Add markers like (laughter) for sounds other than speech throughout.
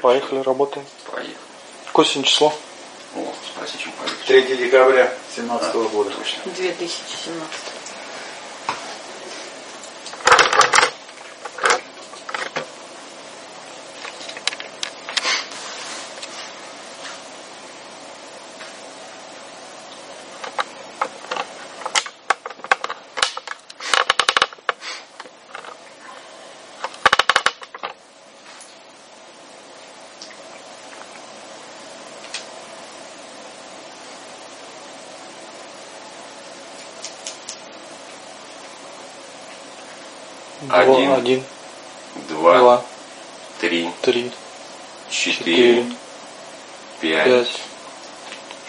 Поехали, работаем. Поехали. Какое сегодня число? О, спроси, чем поехали. 3 декабря 2017 года. Точно. 2017. Один. один, Два, два, три, три, четыре, пять, пять,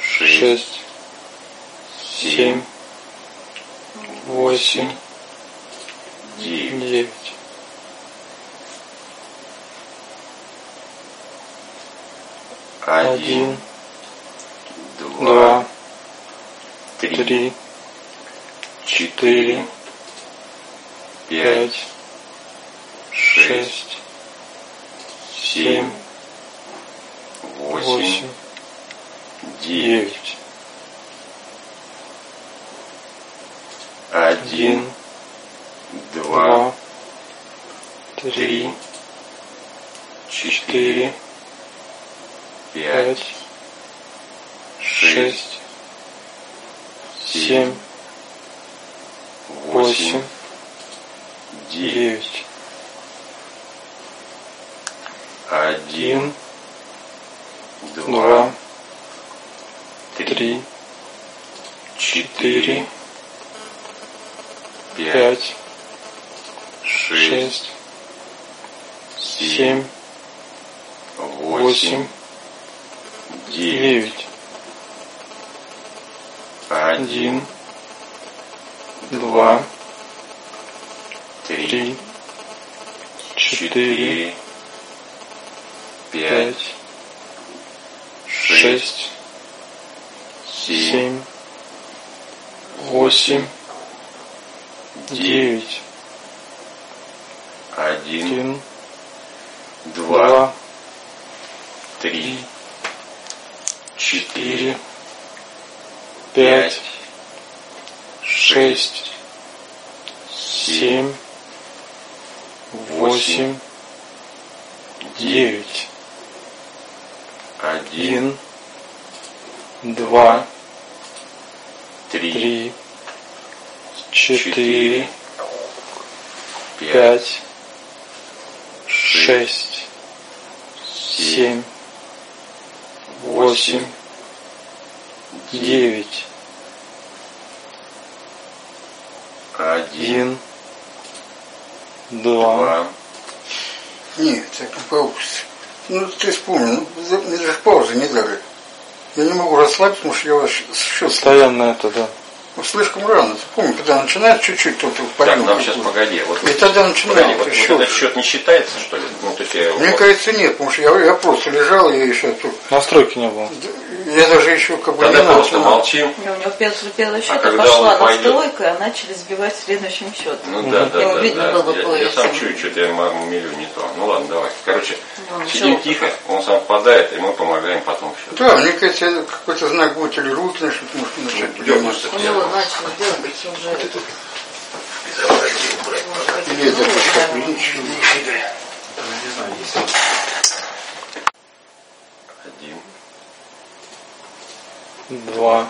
шесть, семь, восемь, мне даже паузы не дали. Я не могу расслабиться, потому что я счет постоянно это, да. Ну, слишком рано. Ты помни, когда начинает чуть-чуть кто-то Так, поймет. нам сейчас погоди. Вот, И тогда погоди, начинает вот, вот счет. этот счет не считается, что ли? Ну, то есть я Мне кажется, нет, потому что я, я просто лежал, я еще тут. Настройки не было. Я даже еще как бы Тогда не просто начинал. молчим. И у него после первого счета когда пошла он пойдет? настройка, и начали сбивать следующим счетом. Ну да, да, Ему да, видно да. было Я, я сам чую, что-то я милю не то. Ну ладно, давай. Короче, Ну, сидим тихо, он сам впадает, и мы помогаем потом. Да, мне кажется, какой-то знак будет или руки начнут, может, начать. Дернешься У него начало делать такие уже... Или это как приличие. Один, Два,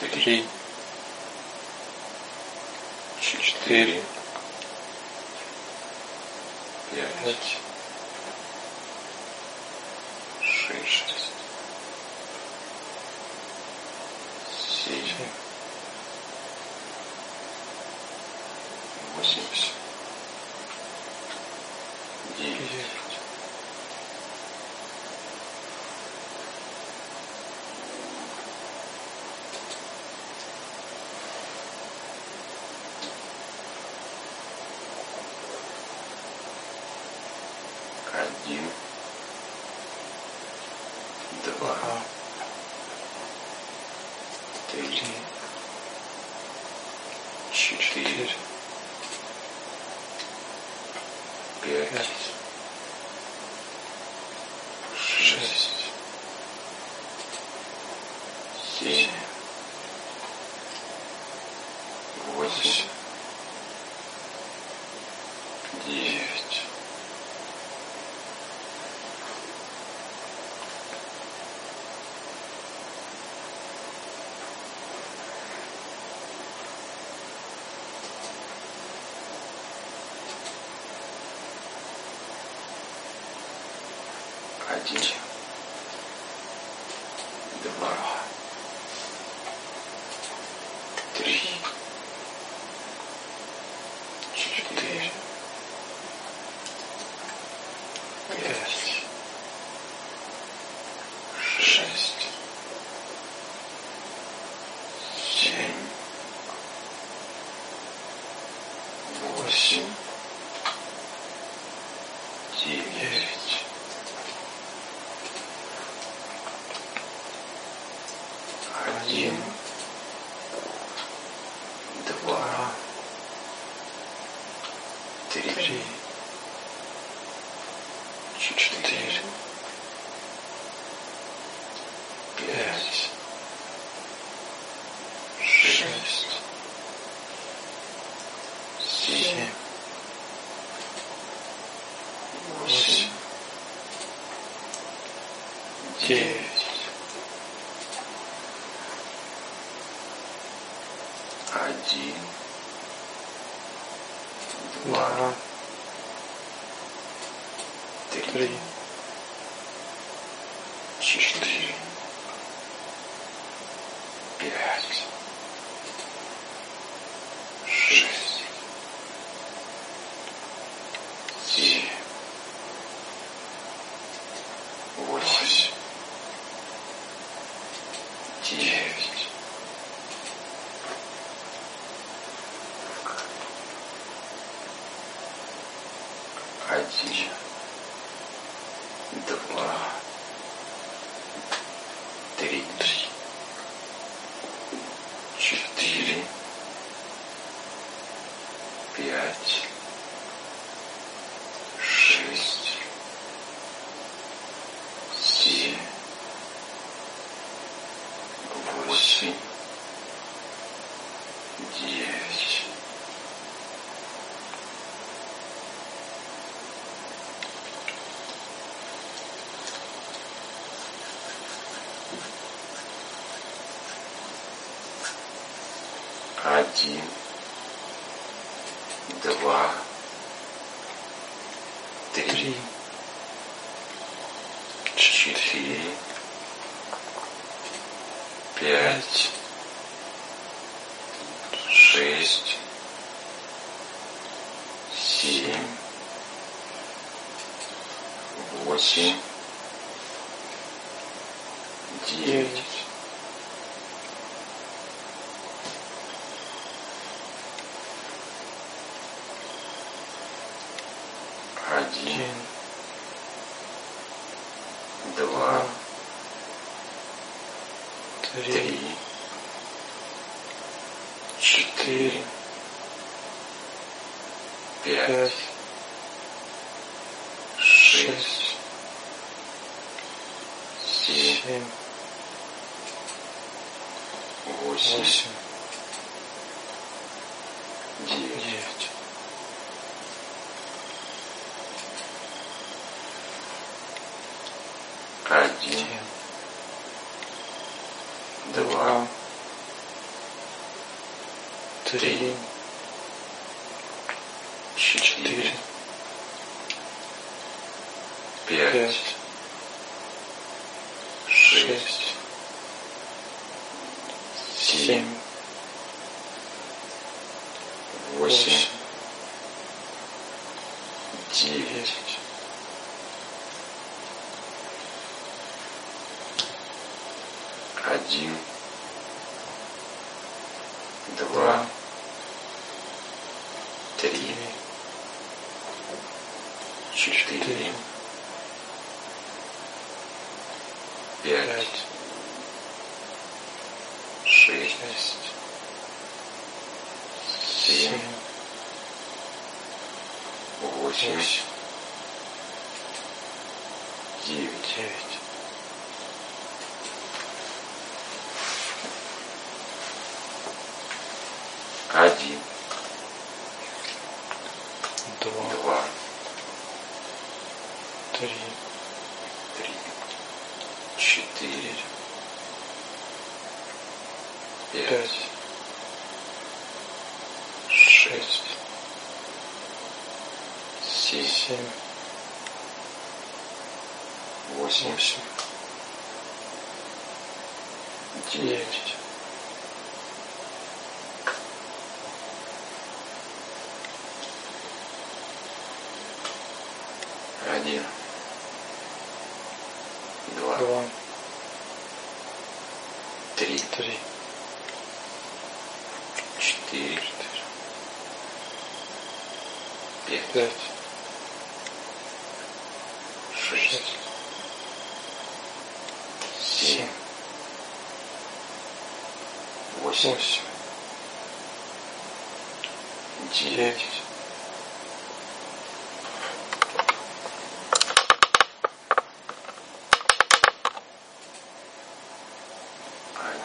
три, четыре, пять, шесть, Алексеевич. 80. 9. Один, два, три, три, четыре, пять, шесть, семь, восемь, девять, девять, один, один, два, два, три, три, четыре, пять, пять, шесть, семь, семь, восемь, восемь, девять. девять. Один, Один, два, два, три, три, четыре, четыре, пять, пять, шесть, шесть, семь, семь, восемь, восемь, девять. девять. Один, два, Два, три, три, четыре, четыре, пять, пять, шесть, семь, восемь, восемь, девять. девять. Три. три, четыре, пять, Пять. шесть, семь, Семь. восемь, Восемь. девять, Девять. один, два, Два. три, Три. четыре, Четыре. пять, Пять. шесть, Шесть. семь, Семь. Восемь, Девять.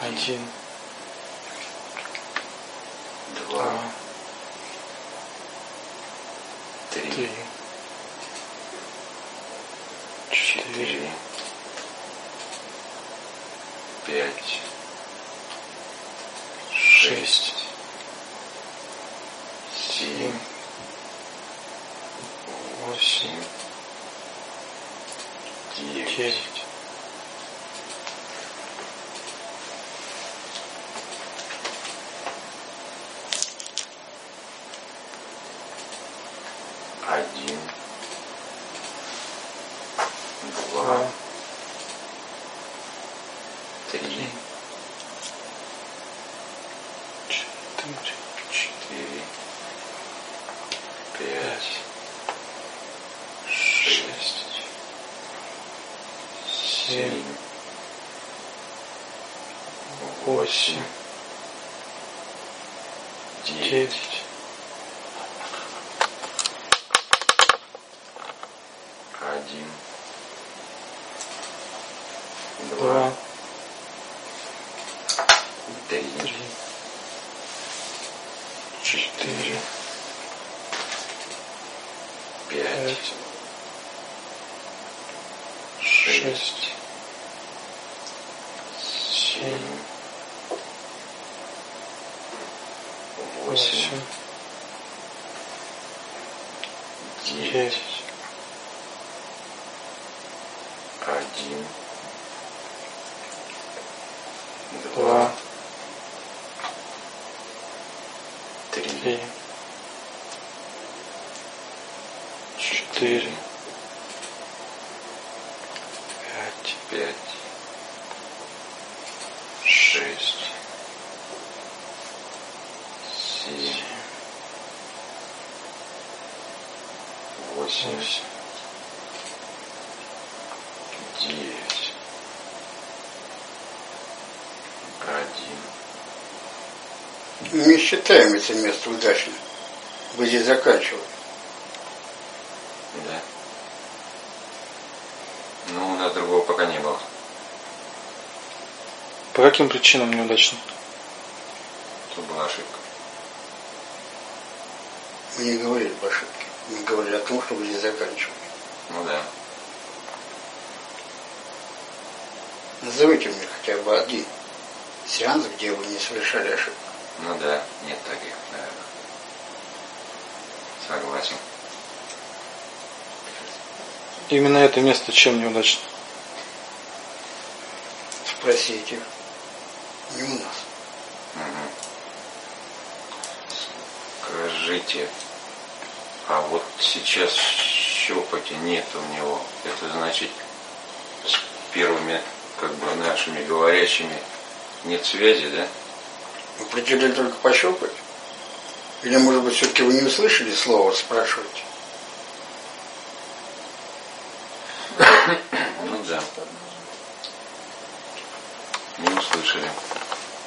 один, Один. два, Два. три, Три. Четыре. четыре, пять, Шесть. семь, Семь. Восемь. девять, Девять. один, два, Два. три, Три. Четыре. четыре, пять, Пять. шесть, Шесть. Семь. семь, восемь, девять, Девять. один, два, Два. три, Три. четыре, пять, Пять. Шесть, семь, восемь, девять, один, Два. Три. четыре, Пять. шесть, семь, восемь, девять, один, Не считаем это место удачным. Вы здесь заканчивали. да? Ну, у нас другого пока не было. По каким причинам неудачно? Тут была ошибка. Мы не говорили об ошибке. Мы говорили о том, что вы здесь заканчивали. Ну да. Назовите мне хотя бы один сеанс, где вы не совершали ошибку. Ну да, нет таких, наверное. Согласен. Именно это место чем неудачно? Спросите. Не у нас. Мгм. Скажите, а вот сейчас щепоти нет у него. Это значит, с первыми, как бы, нашими говорящими нет связи, да? Вы придели только пощупать? Или, может быть, все-таки вы не услышали слова, спрашиваете? Ну да, не услышали.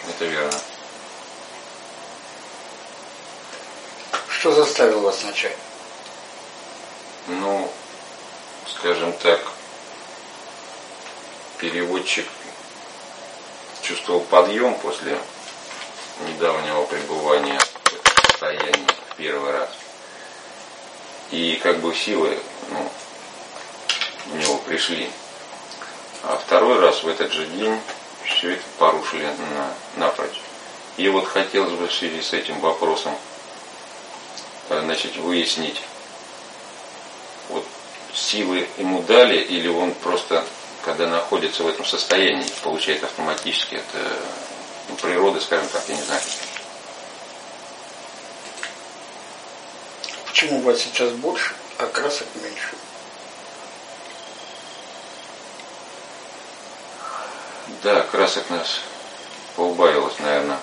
Это верно. Что заставило вас начать? Ну, скажем так, переводчик чувствовал подъем после недавнего пребывания в состоянии в первый раз. И как бы силы ну, пришли. А второй раз в этот же день все это порушили на, напрочь. И вот хотелось бы в связи с этим вопросом э, значит, выяснить, силы ему дали, или он просто, когда находится в этом состоянии, получает автоматически это ну, природы, скажем так, я не знаю. Почему у вас сейчас больше, а красок меньше? Да, красок нас поубавилось, наверное.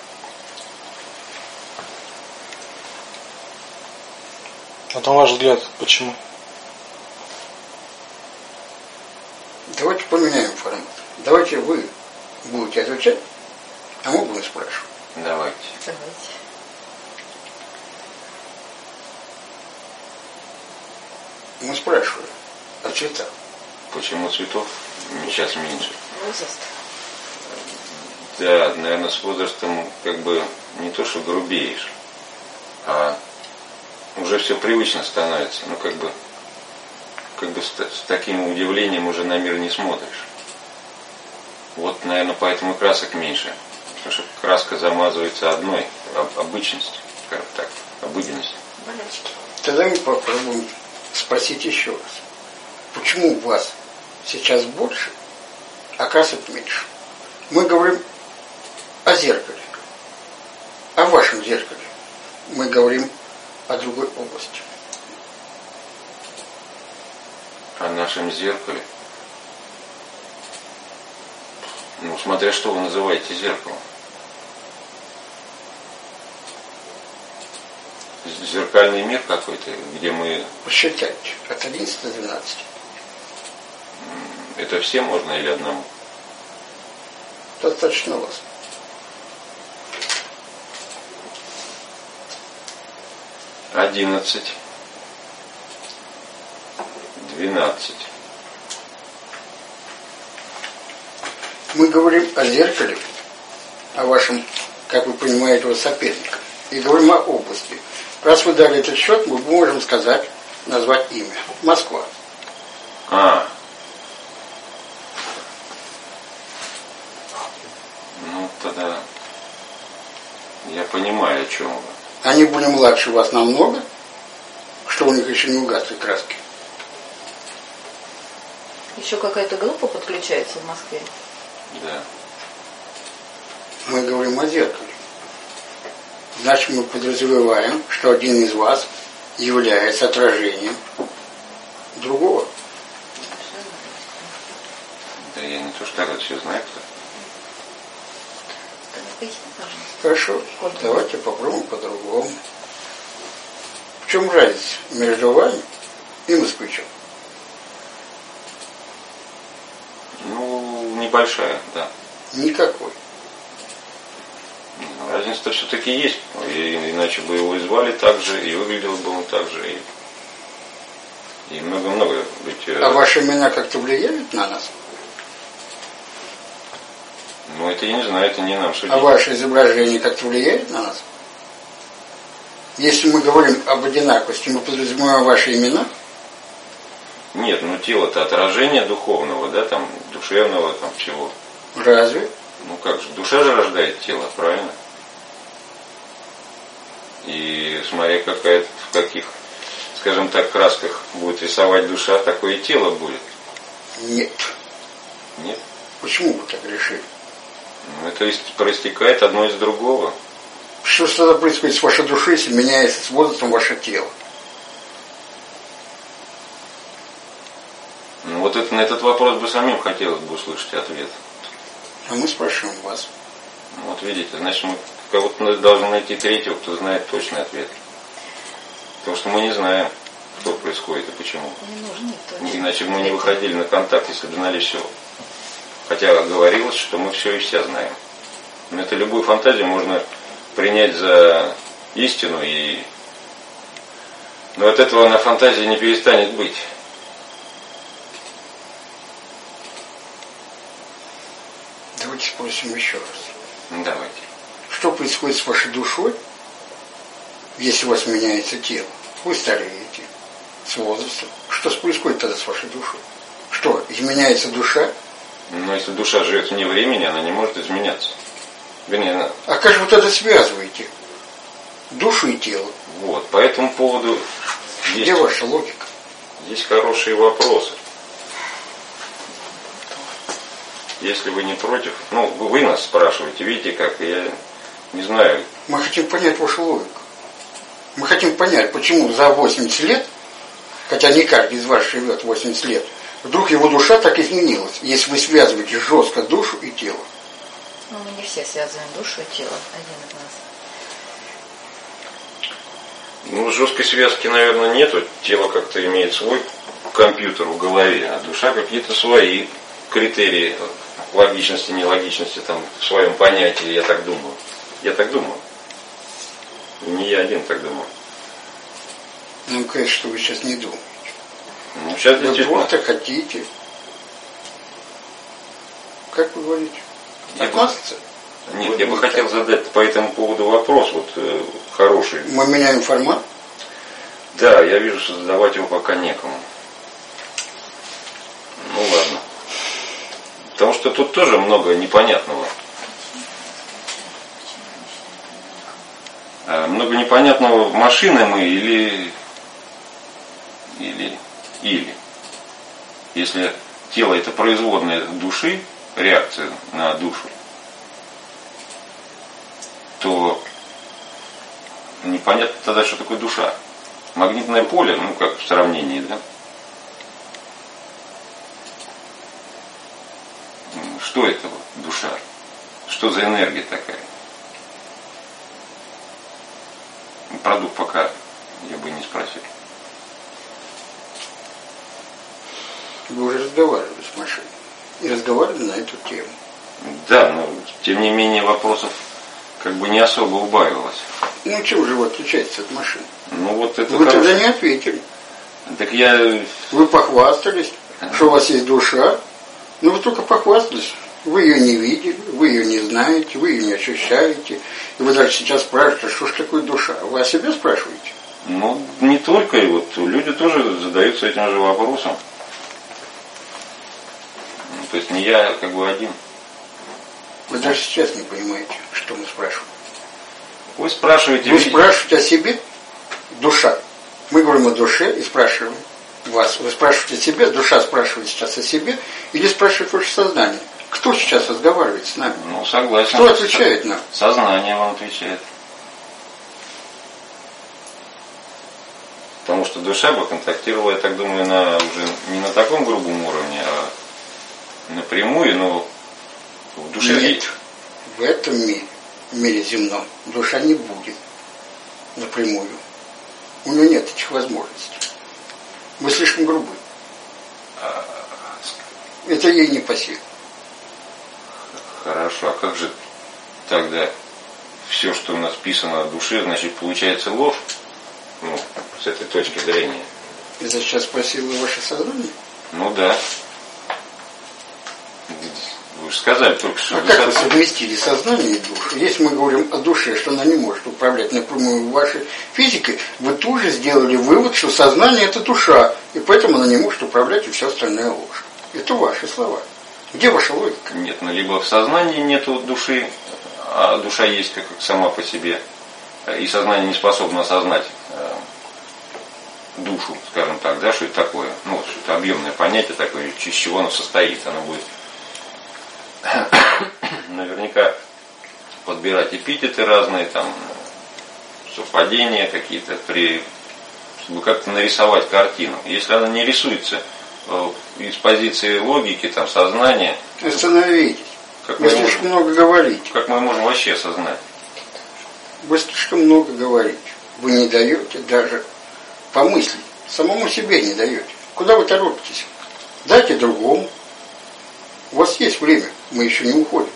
Вот на ваш взгляд, почему? Давайте поменяем формат. Давайте вы будете отвечать, а мы будем спрашивать. Давайте. Давайте. Мы спрашиваем о цветах. Почему цветов сейчас меньше? Возраст. Да, наверное, с возрастом как бы не то, что грубеешь, а уже все привычно становится. Ну, как бы, как бы с, с таким удивлением уже на мир не смотришь. Вот, наверное, поэтому и красок меньше. Потому что краска замазывается одной, об- обычностью, скажем так, обыденностью. Болячки. Тогда мы попробуем спросить еще раз. Почему у вас сейчас больше, а красок меньше? Мы говорим о зеркале. О вашем зеркале. Мы говорим о другой области. О нашем зеркале. Ну, смотря что вы называете зеркалом. Зеркальный мир какой-то, где мы... Посчитайте. От 11 до 12. Это все можно или одному? Достаточно вас. Одиннадцать. Двенадцать. Мы говорим о зеркале, о вашем, как вы понимаете, его соперника. И говорим о области. Раз вы дали этот счет, мы можем сказать, назвать имя. Москва. А. Ну, тогда я понимаю, о чем вы. Они были младше вас намного, что у них еще не угасли краски. Еще какая-то группа подключается в Москве. Да. Мы говорим о зеркале. Значит, мы подразумеваем, что один из вас является отражением другого. Да я не то что так все знаю, кто. Хорошо, давайте попробуем по-другому. В чем разница между вами и москвичом? Ну, небольшая, да. Никакой. Ну, Разница-то все-таки есть. И, иначе бы его и звали так же, и выглядел бы он так же, и, и много-много. Ведь, э, А ваши имена как-то влияют на нас? ну, это я не знаю, это не нам судить. А ваше изображение как-то влияет на нас? Если мы говорим об одинаковости, мы подразумеваем ваши имена? Нет, ну тело-то отражение духовного, да, там, душевного, там, чего. Разве? Ну как же, душа же рождает тело, правильно? И смотря какая, в каких, скажем так, красках будет рисовать душа, такое и тело будет. Нет. Нет? Почему вы так решили? Ну, это проистекает одно из другого. Что тогда происходит с вашей душой, если меняется с возрастом ваше тело? Вот это, на этот вопрос бы самим хотелось бы услышать ответ. А мы спрашиваем вас. Ну, Вот видите, значит, мы кого-то должны найти третьего, кто знает точный ответ. Потому что мы не знаем, что происходит и почему. Не нужно точно. Иначе бы мы не выходили на контакт, если бы знали все. Хотя говорилось, что мы все и вся знаем. Но это любую фантазию можно принять за истину, и... но от этого она фантазия не перестанет быть. Давайте спросим еще раз. Ну, Давайте. Что происходит с вашей душой, если у вас меняется тело? Вы стареете с возрастом. Что происходит тогда с вашей душой? Что, изменяется душа? Но если душа живет вне времени, она не может изменяться. Вернее, она- А как же вот это связываете? Душу и тело. вот. По этому поводу есть, Где ваша логика? есть хорошие вопросы. Если вы не против, ну, вы нас спрашиваете, видите, как я не знаю, Мы хотим понять вашу логику. Мы хотим понять, почему за 80 лет, хотя не каждый из вас живет 80 лет, вдруг его душа так изменилась, если вы связываете жестко душу и тело. Ну, мы не все связываем душу и тело. Один из нас. Ну, жесткой связки, наверное, нету. Тело как-то имеет свой компьютер в голове, а душа какие-то свои критерии логичности, нелогичности там в своем понятии, я так думаю. Я так думаю. Не я один так думаю. Нам кажется, что вы сейчас не думаете. Ну, сейчас Вы действительно. просто хотите. Как вы говорите? Отмазаться? Нет, я бы хотел задать по этому поводу вопрос, вот э, хороший. Мы меняем формат? Да, я вижу, что задавать его пока некому. Ну ладно. Потому что тут тоже много непонятного. А, Много непонятного, машины мы или, или, или. Если тело это производная души, реакция на душу, то непонятно тогда, что такое душа. Магнитное поле, ну как в сравнении, да? Что это вот душа? Что за энергия такая? Продукт пока я бы не спросил. Вы уже разговаривали с машиной. И разговаривали на эту тему. Да, но тем не менее вопросов как бы не особо убавилось. Ну, чем же вы отличаетесь от машины? Ну вот это Вы тогда хорошо. не ответили. Так я Вы похвастались, что у вас есть душа. Но вы только похвастались. Вы ее не видели, вы ее не знаете, вы ее не ощущаете. И вы даже сейчас спрашиваете, что ж такое душа? Вы о себе спрашиваете? Ну, не только, и вот люди тоже задаются этим же вопросом. Ну, то есть не я как бы один. Вы даже сейчас не понимаете, что мы спрашиваем. Вы спрашиваете, Вы спрашиваете о себе душа. Мы говорим о душе и спрашиваем вас. Вы спрашиваете себе, душа спрашивает сейчас о себе, или спрашивает ваше сознание. Кто сейчас разговаривает с нами? ну согласен. Кто отвечает нам? Сознание вам отвечает. Потому что душа бы контактировала, я так думаю, на уже не на таком грубом уровне, а напрямую, но в душе Нет. есть. В этом мире, мире земном, душа не будет напрямую. У нее нет этих возможностей. Вы слишком грубы. Это ей не по силам. Хорошо, а как же тогда все, что у нас писано о душе, значит, получается ложь? Ну, с этой точки зрения. Это сейчас спросила ваше сознание? Ну да. Вы же сказали только что. А как вы совместили сознание и душу? Если мы говорим о душе, что она не может управлять напрямую вашей физикой, вы тут же сделали вывод, что сознание это душа, и поэтому она не может управлять и все остальное ложь. Это ваши слова. Где ваша логика? Нет, ну либо в сознании нету души, а душа есть как сама по себе, и сознание не способно осознать э, душу, скажем так, да, что это такое. Ну, что это объемное понятие такое, из чего оно состоит. Оно будет (coughs) наверняка подбирать эпитеты разные, там, совпадения какие-то, при, чтобы как-то нарисовать картину. Если она не рисуется э, из позиции логики, там, сознания, Остановитесь. как Вы слишком можем, много говорите. как мы можем вообще осознать? Вы слишком много говорите. Вы не даете даже помыслить. Самому себе не даете. Куда вы торопитесь? Дайте другому. У вас есть время. Мы еще не уходим.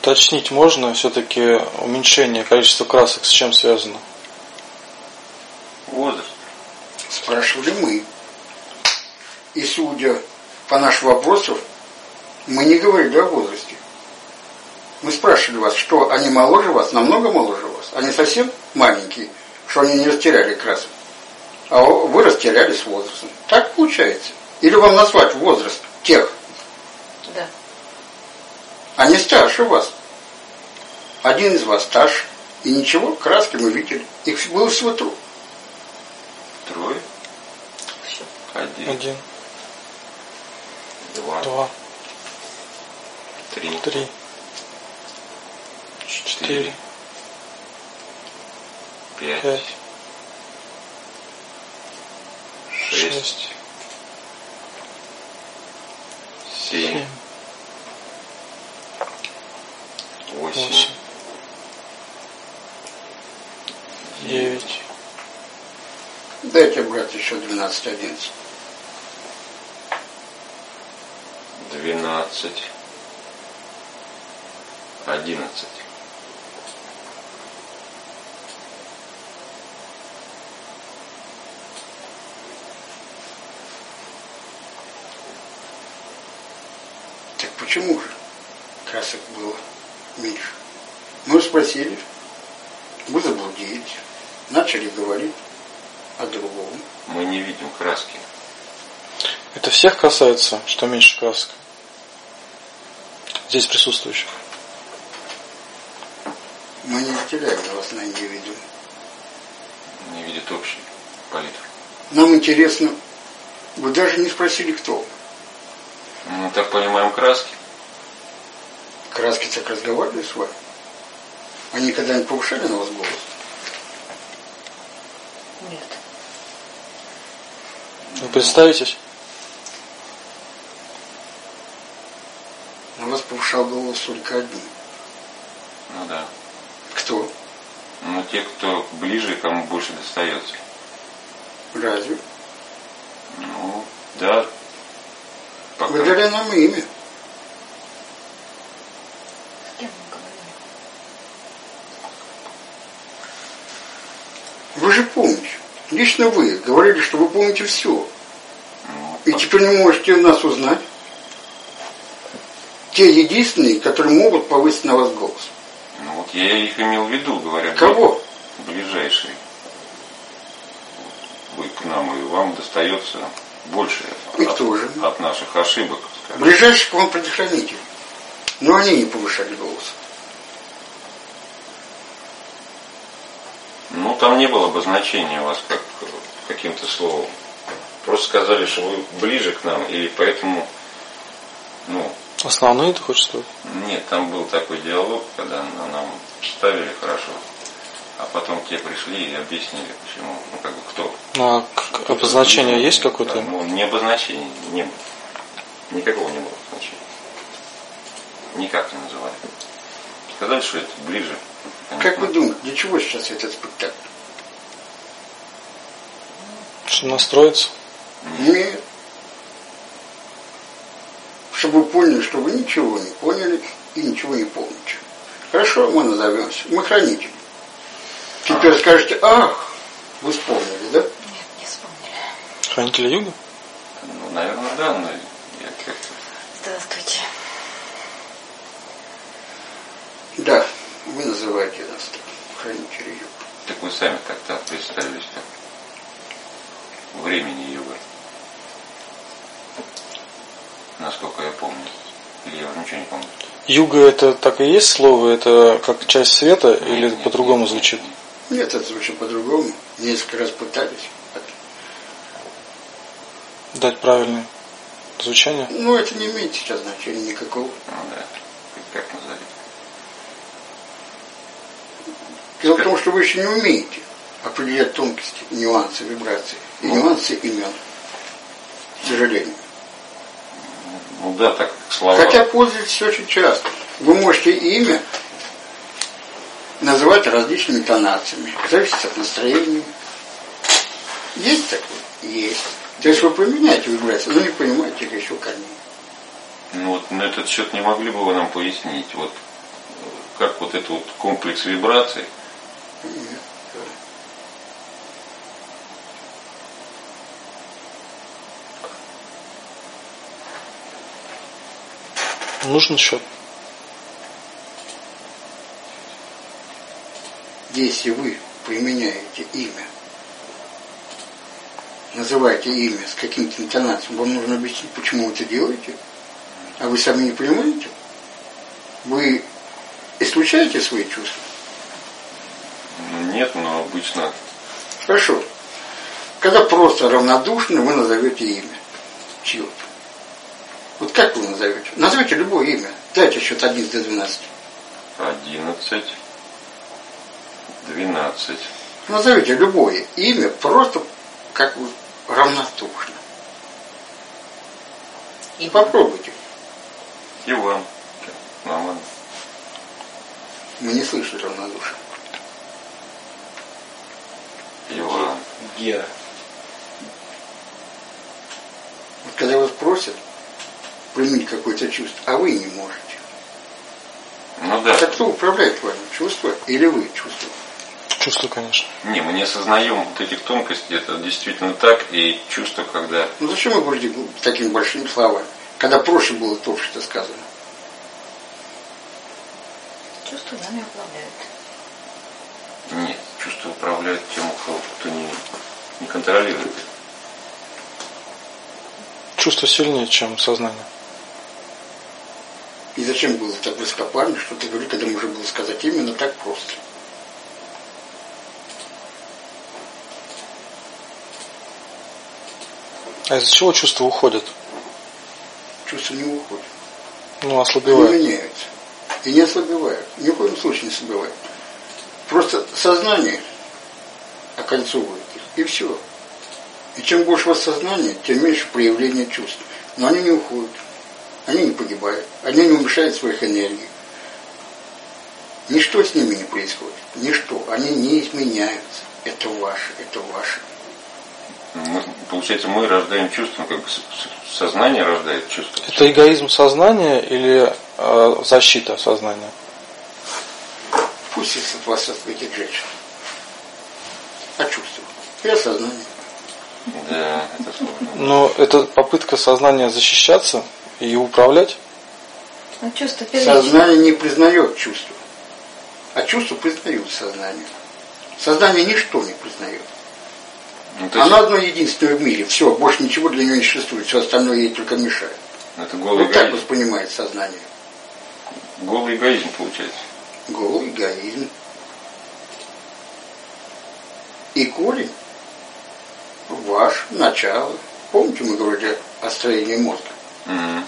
Уточнить можно все-таки уменьшение количества красок с чем связано? Возраст. Спрашивали мы. И судя по нашим вопросам, мы не говорили о возрасте. Мы спрашивали вас, что они моложе вас, намного моложе вас. Они совсем маленькие, что они не растеряли красок. А вы растеряли с возрастом. Так получается. Или вам назвать возраст тех, Да. они старше вас. Один из вас старше. И ничего, краски мы видели. Их было всего трое. Трое, Все. один, Один, два, два, три, три, четыре, четыре, пять, пять, шесть, семь, семь, восемь, девять, Дайте, брат, еще 12-11. двенадцать, одиннадцать, почему же красок было меньше? Мы спросили, вы заблудились, начали говорить о другом. Мы не видим краски. Это всех касается, что меньше красок? Здесь присутствующих. Мы не разделяем вас на индивидуум. Не видит общий палитр. Нам интересно, вы даже не спросили, кто. Мы так понимаем краски. Краски так разговаривали с вами. Они когда-нибудь повышали на вас голос? Нет. Вы представитесь? На вас повышал голос только один. Ну да. Кто? Но те, кто ближе, кому больше достается. Разве? Ну, да. Дали нам имя. С кем мы говорим? Вы же помните. Лично вы говорили, что вы помните все. И теперь не можете нас узнать. Те единственные, которые могут повысить на вас голос. ну, вот я их имел в виду, говоря. Кого? Ближайшие. Вы к нам, и вам достается больше И от, кто же? от наших ошибок, скажем. Ближайший к вам предохранитель. Но они не повышали голос. Ну, там не было обозначения у вас как каким-то словом. Просто сказали, что вы ближе к нам, и поэтому, ну, Основные ты хочешь сказать? нет, там был такой диалог, когда на- нам ставили хорошо, а потом те пришли и объяснили, почему, ну, как бы кто. Ну, а к- обозначение есть какое-то? Да, ну, не обозначения, не было. Никакого не было обозначения. Никак не называли. Сказали, что это ближе. Как вы думаете, для чего сейчас этот спектакль? Чтобы настроиться? Нет. Чтобы вы поняли, что вы ничего не поняли и ничего не помните. Хорошо, мы назовемся. Мы хранители. Теперь скажете, ах, вы вспомнили, да? Нет, не вспомнили. Хранители юга? Ну, наверное, да, но я как-то... Здравствуйте. Да, вы называете нас так, хранители юга. Так вы сами как-то представились так. Времени юга. Насколько я помню. Или я уже ничего не помню. Юга это так и есть слово? Это как часть света или Нет, нет, по-другому звучит? нет. Нет, это звучит по-другому. Несколько раз пытались. Дать правильное звучание? Но это не имеет сейчас значения никакого. Ну да. Как, назовите? Дело в том, что вы еще не умеете определять тонкости, нюансы вибрации и Ну. нюансы имен. К сожалению. Ну да, так слова. Хотя пользуетесь очень часто. Вы можете имя называть различными тонациями. Зависит от настроения. Есть такое? Есть. То есть вы поменяете вибрацию, но не понимаете их еще корней. Ну вот на этот счет не могли бы вы нам пояснить, вот э, как вот этот вот комплекс вибраций, Нужен счет. Если вы применяете имя, называете имя с каким-то интонацией, вам нужно объяснить, почему вы это делаете, а вы сами не понимаете. Вы исключаете свои чувства? Ну, Нет, но обычно Хорошо. Когда просто равнодушно вы назовете имя чье-то. Вот как вы назовете? Назовите любое имя. Дайте счет 1 до 12. 11, 12. Назовите любое имя просто как бы равнодушно. И Попробуйте. Иван. Нормально. Мы не слышали равнодушия. Иван. Гера. Вот когда вас просят применить какое-то чувство, а вы не можете. Ну да. Так кто управляет вами? Чувство или вы чувство? Чувство, конечно. Не, мы не осознаем вот этих тонкостей, это действительно так, и чувство, когда Ну зачем вы говорите такими большими словами? Когда проще было то, что сказано. чувства нами управляют. нет, чувство управляет тем, кто не, не контролирует. Чувство сильнее, чем сознание. И зачем было так высокопарно, что ты говоришь, когда можно было сказать именно так просто? А из-за чего чувства уходят? Чувства не уходят. Ну, Они ослабевают. меняются. И не ослабевают. Ни в коем случае не ослабевают. Просто сознание окольцовывает их. И все. И чем больше у вас сознания, тем меньше проявления чувств. Но они не уходят. Они не погибают. Они не уменьшают своих энергий. Ничто с ними не происходит. Ничто. Они не изменяются. Это ваше, это ваше. Мы- получается, мы рождаем чувство, как бы сознание рождает чувство. Это эгоизм сознания или э, защита сознания? Пусть от вас от этих женщин. А чувства? И осознание. Да, это сложно. Но это попытка сознания защищаться и управлять. Ну, чувство первичное. Сознание не признает чувства. А чувства признают сознание. Сознание ничто не признает. Ну, есть Оно одно единственное в мире. Все, больше ничего для нее не существует. Все остальное ей только мешает. это голый Вот так эгоизм. воспринимает сознание. Голый эгоизм получается. Голый эгоизм. И корень ваш, начало. Помните, мы говорили о строении мозга? Мгм.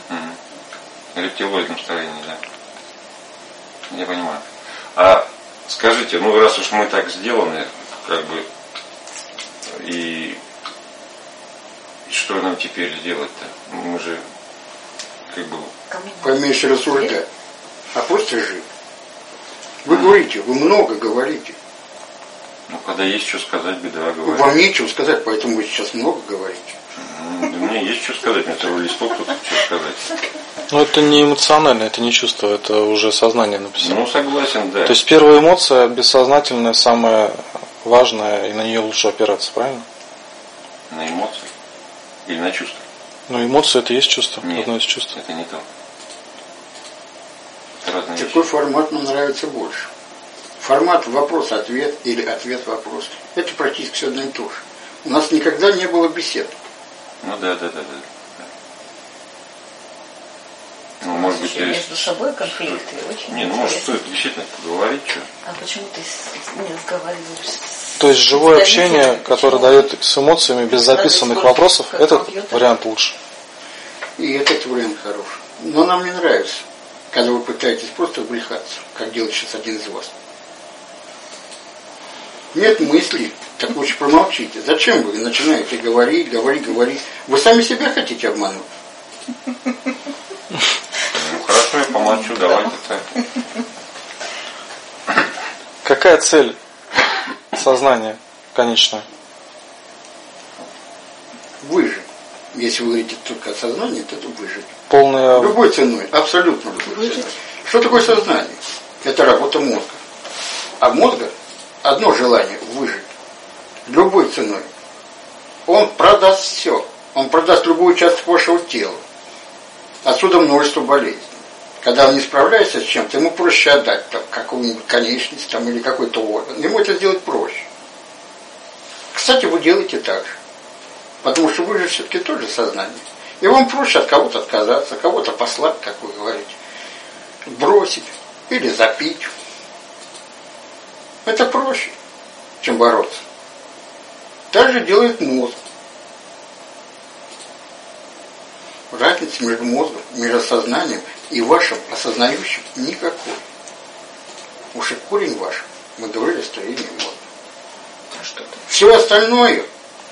Рептилоидном строении, да. Я понимаю. А скажите, ну раз уж мы так сделаны, как бы, и, и что нам теперь делать-то? Мы же, как бы. Поменьше рассуждать. А просто жить. Вы говорите, вы много говорите. ну когда есть что сказать, беда Ну, говорит. Вам нечего сказать, поэтому вы сейчас много говорите. Ну, да мне есть что сказать, мне целый листок тут что сказать. Но это не эмоционально, это не чувство, это уже сознание написано. Ну, согласен, да. То есть первая эмоция бессознательная, самая важная, и на нее лучше опираться, правильно? На эмоции или на чувства. Ну, эмоции это есть чувство, Нет. одно из чувств. Это не то. Это разные Какой вещи. формат нам нравится больше? Формат вопрос-ответ или ответ-вопрос. Это практически все одно и то же. У нас никогда не было бесед. Ну да, да, да, да. Ну, может быть, и- между собой конфликты очень Не, ну может стоит действительно поговорить, что. А почему ты не разговариваешь с... То есть живое общение, которое дает с эмоциями, без записанных вопросов, этот вариант лучше. И этот вариант хорош. Но нам не нравится, когда вы пытаетесь просто брехаться, как делает сейчас один из вас. Нет мысли, так лучше промолчите. Зачем вы начинаете говорить, говорить, говорить? Вы сами себя хотите обмануть? Помолчу, давайте так. Какая цель сознания конечная? Выжить. Если вы говорите только о сознании, то это выжить. Полная... Любой ценой, абсолютно любой Выжить. ценой. Что такое сознание? Это работа мозга. А мозга одно желание – выжить. Любой ценой. Он продаст все. Он продаст любой участок вашего тела. Отсюда множество болезней. Когда он не справляется с чем-то, ему проще отдать там, какую-нибудь конечность там, или какой-то орган. Ему это сделать проще. Кстати, вы делаете так же. Потому что вы же все-таки тоже сознание. И вам проще от кого-то отказаться, кого-то послать, как вы говорите, бросить или запить. Это проще, чем бороться. Так же делает мозг. Разницы между мозгом, между сознанием и вашим осознающим никакой. Уж и корень ваш, о строении мозга. А? Все остальное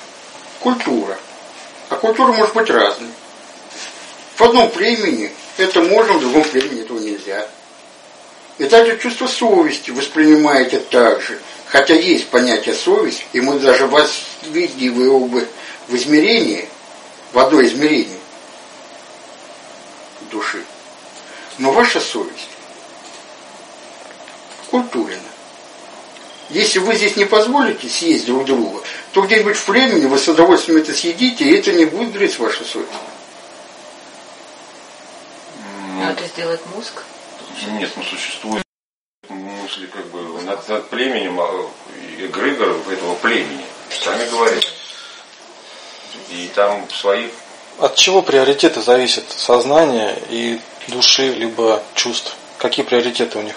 – культура. А культура может быть разной. В одном племени это можно, в другом племени этого нельзя. И также чувство совести воспринимаете так же. Хотя есть понятие совесть, и мы даже возведем его в, в измерение, в одно измерение души. Но ваша совесть культурена. Если вы здесь не позволите съесть друг друга, то где-нибудь в племени вы с удовольствием это съедите, и это не будет драть вашу совесть. Ну, это сделает мозг. Нет, ну существует мысли как бы над, над племенем а, эгрегоров этого племени. Сами говорят. И там свои От чего приоритеты зависят? Сознания и души, либо чувств? Какие приоритеты у них?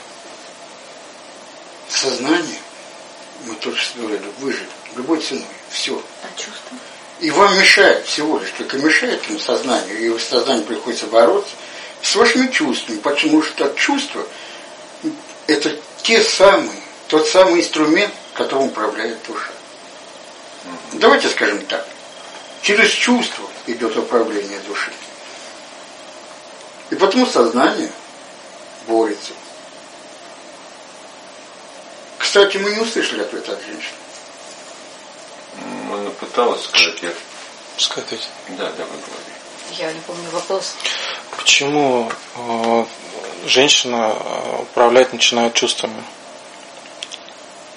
Сознание, мы только что говорили, выжить любой ценой. Все. А чувства? И вам мешает всего лишь, только мешает ему сознанию, и в сознанию приходится бороться с вашими чувствами, потому что чувства – это те самые, тот самый инструмент, которым управляет душа. Давайте скажем так. Через чувство идет управление души. И потому сознание борется. Кстати, мы не услышали ответ от женщин. Она пыталась сказать, я... Сказать. Да, да, вы говорите. Я не помню вопрос. Почему э, женщина э, управлять начинает чувствами?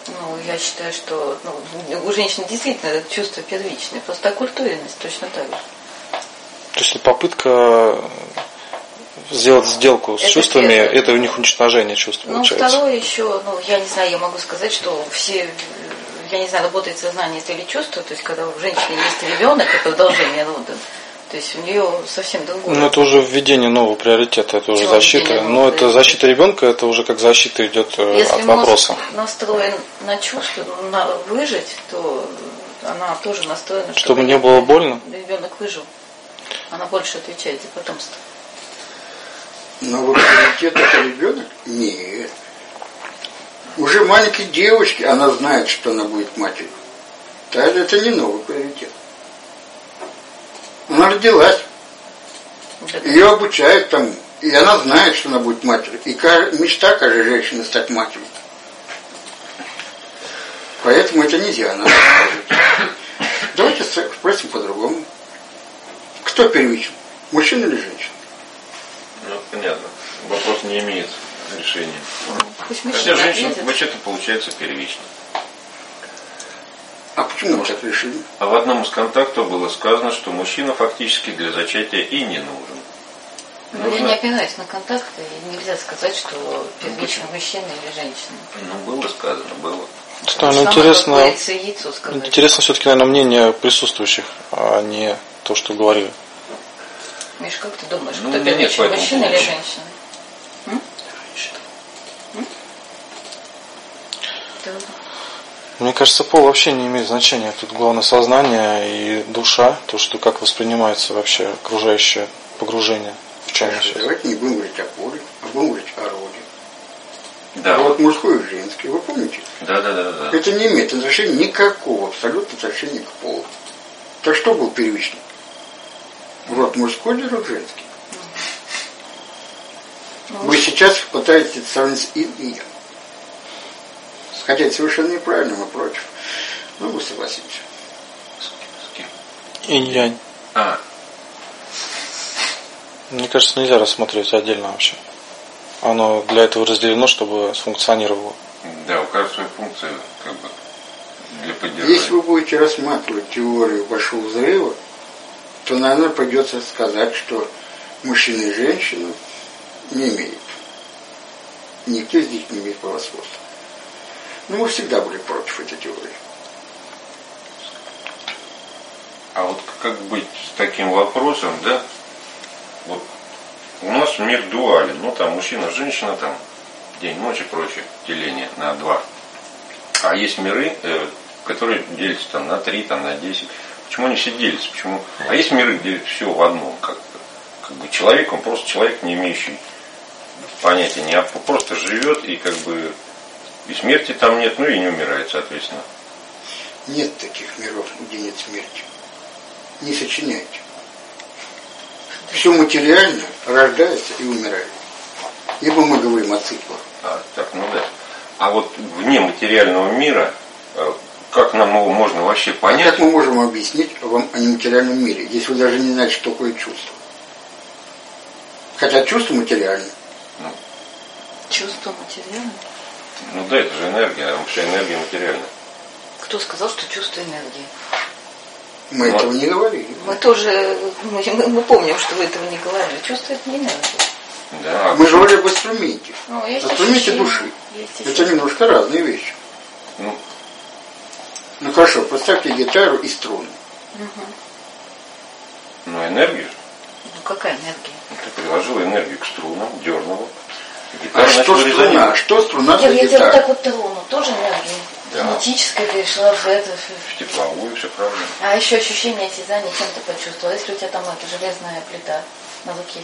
Ну, я считаю, что ну, у женщин действительно это чувство первичное. Просто оккультуренность точно так же. То есть попытка сделать сделку с Это чувствами, первое. это у них уничтожение чувств Ну, получается. второе еще, ну, я не знаю, я могу сказать, что все, э, я не знаю, работает сознание это или чувство, то есть когда у женщины есть ребенок, это продолжение рода, то есть у нее совсем другое. Ну, это уже введение нового приоритета, это уже Чего защита. Но это защита ребенка, это уже как защита идет э, Если от вопроса. мозг настроен на чувство, на выжить, то она тоже настроена, Чтобы не было больно? Ребенок выжил. Она больше отвечает за потомство. Но вот приоритет это ребенок? Нет. Уже маленькой девочке она знает, что она будет матерью. Тогда это не новый приоритет. Она родилась, ее обучают тому. И она знает, что она будет матерью. И мечта каждой женщины стать матерью. Поэтому это нельзя. Сказать. Давайте спросим по-другому. Кто первичен? Мужчина или женщина? Ну, понятно. Вопрос не имеет решения. Пусть Хотя женщина вообще-то получается первично. А почему мы так решили? А в одном из контактов было сказано, что мужчина фактически для зачатия и не нужен. Я Нужно- не опираюсь на контакты, и нельзя сказать, что первично мужчина или женщина. Ну, было сказано, было. Странно, Самое, как интересно, яйцо интересно все-таки, наверное, мнение присутствующих, а не то, что говорили. Миш, как ты думаешь, Ну, кто первичен, мужчина или женщина? М? Мне кажется, пол вообще не имеет значения. Тут главное сознание и душа, то, что как воспринимается вообще окружающее погружение в чем Хорошо, сейчас. давайте не будем говорить о поле, а будем говорить о роде. Да, А вот мужской и женский, вы помните? да, да, да, да. Это не имеет отношения никакого, абсолютно отношения к полу. Так что был первичным? Род мужской или род женский? Ну, Вы сейчас пытаетесь сравнить и я. Хотя это совершенно неправильно, мы против. Но мы согласимся. С кем? Инь-янь. А, Мне кажется, нельзя рассматривать отдельно вообще. Оно для этого разделено, чтобы сфункционировало. да, у каждой своя функция как бы для поддержания. Если вы будете рассматривать теорию большого взрыва, то, наверное, придется сказать, что мужчина и женщина не имеют. Никто из них не имеет превосходства. Но мы всегда были против этой теории. А вот как быть с таким вопросом, да? Вот у нас мир дуален. Ну, там мужчина, женщина, там день, ночь и прочее, деление на два. А есть миры, э, которые делятся там на три, там на десять. Почему они все делятся? Почему? А есть миры, где все в одном. Как, как бы человек, он просто человек, не имеющий понятия, не, просто живет и как бы и смерти там нет, ну и не умирает, соответственно. Нет таких миров, где нет смерти. Не сочиняйте. Все материально рождается и умирает. Ибо мы говорим о циклах. А, так, ну да. А вот вне материального мира, э, как нам его можно вообще понять? А как мы можем объяснить вам о нематериальном мире, если вы даже не знаете, что такое чувство? Хотя чувство материальное. Ну, Чувство материальное? ну да, это же энергия, а вообще энергия материальная. Кто сказал, что чувство энергии? Мы Ну, этого не говорили. Мы тоже, мы, мы- мы помним, что вы этого не говорили. Чувство это не энергия. Да, Мы говорили об инструменте. Ну, Инструменте ощущение, души. есть Это ощущение. немножко разные вещи. ну, Ну хорошо, поставьте гитару и струны. ну энергию. Ну, какая энергия? Ты приложила энергию к струнам, дернула. Гитара А что струна? резонировать. Что струна Я, для я тебя вот так вот трону, тоже энергия. Да. Кинетическая перешла в это. В тепловую, все правильно. А еще ощущение осязания чем ты почувствовал. Если у тебя там эта железная плита на руке,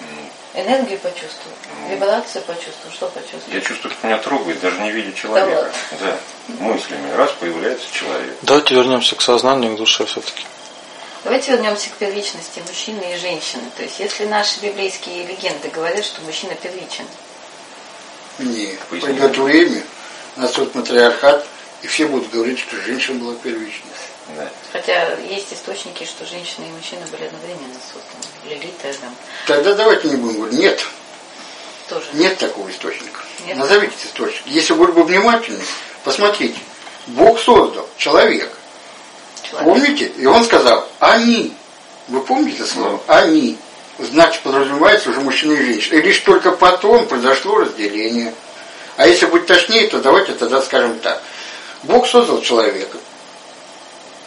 М, энергию почувствовал, Ну. вибрацию почувствовал, что почувствовал? Я чувствую, как меня трогает, даже не видя человека. Да Да, мыслями. Раз появляется человек. Давайте вернемся к сознанию, к душе все-таки. Давайте вернемся к первичности мужчины и женщины. То есть, если наши библейские легенды говорят, что мужчина первичен, Нет. Поясни. Пойдет время, наступит матриархат, и все будут говорить, что женщина была первичной. Да. хотя есть источники, что женщины и мужчины были одновременно созданы. Лилит и Адам Тогда давайте не будем говорить, нет, тоже. нет такого источника. Нет. Назовите источник. Если вы бы внимательны, посмотрите, Бог создал человека. человек. Помните? И он сказал, они. Вы помните это слово? Они. Значит, подразумевается уже мужчина и женщина. И лишь только потом произошло разделение. А если быть точнее, то давайте тогда скажем так. Бог создал человека.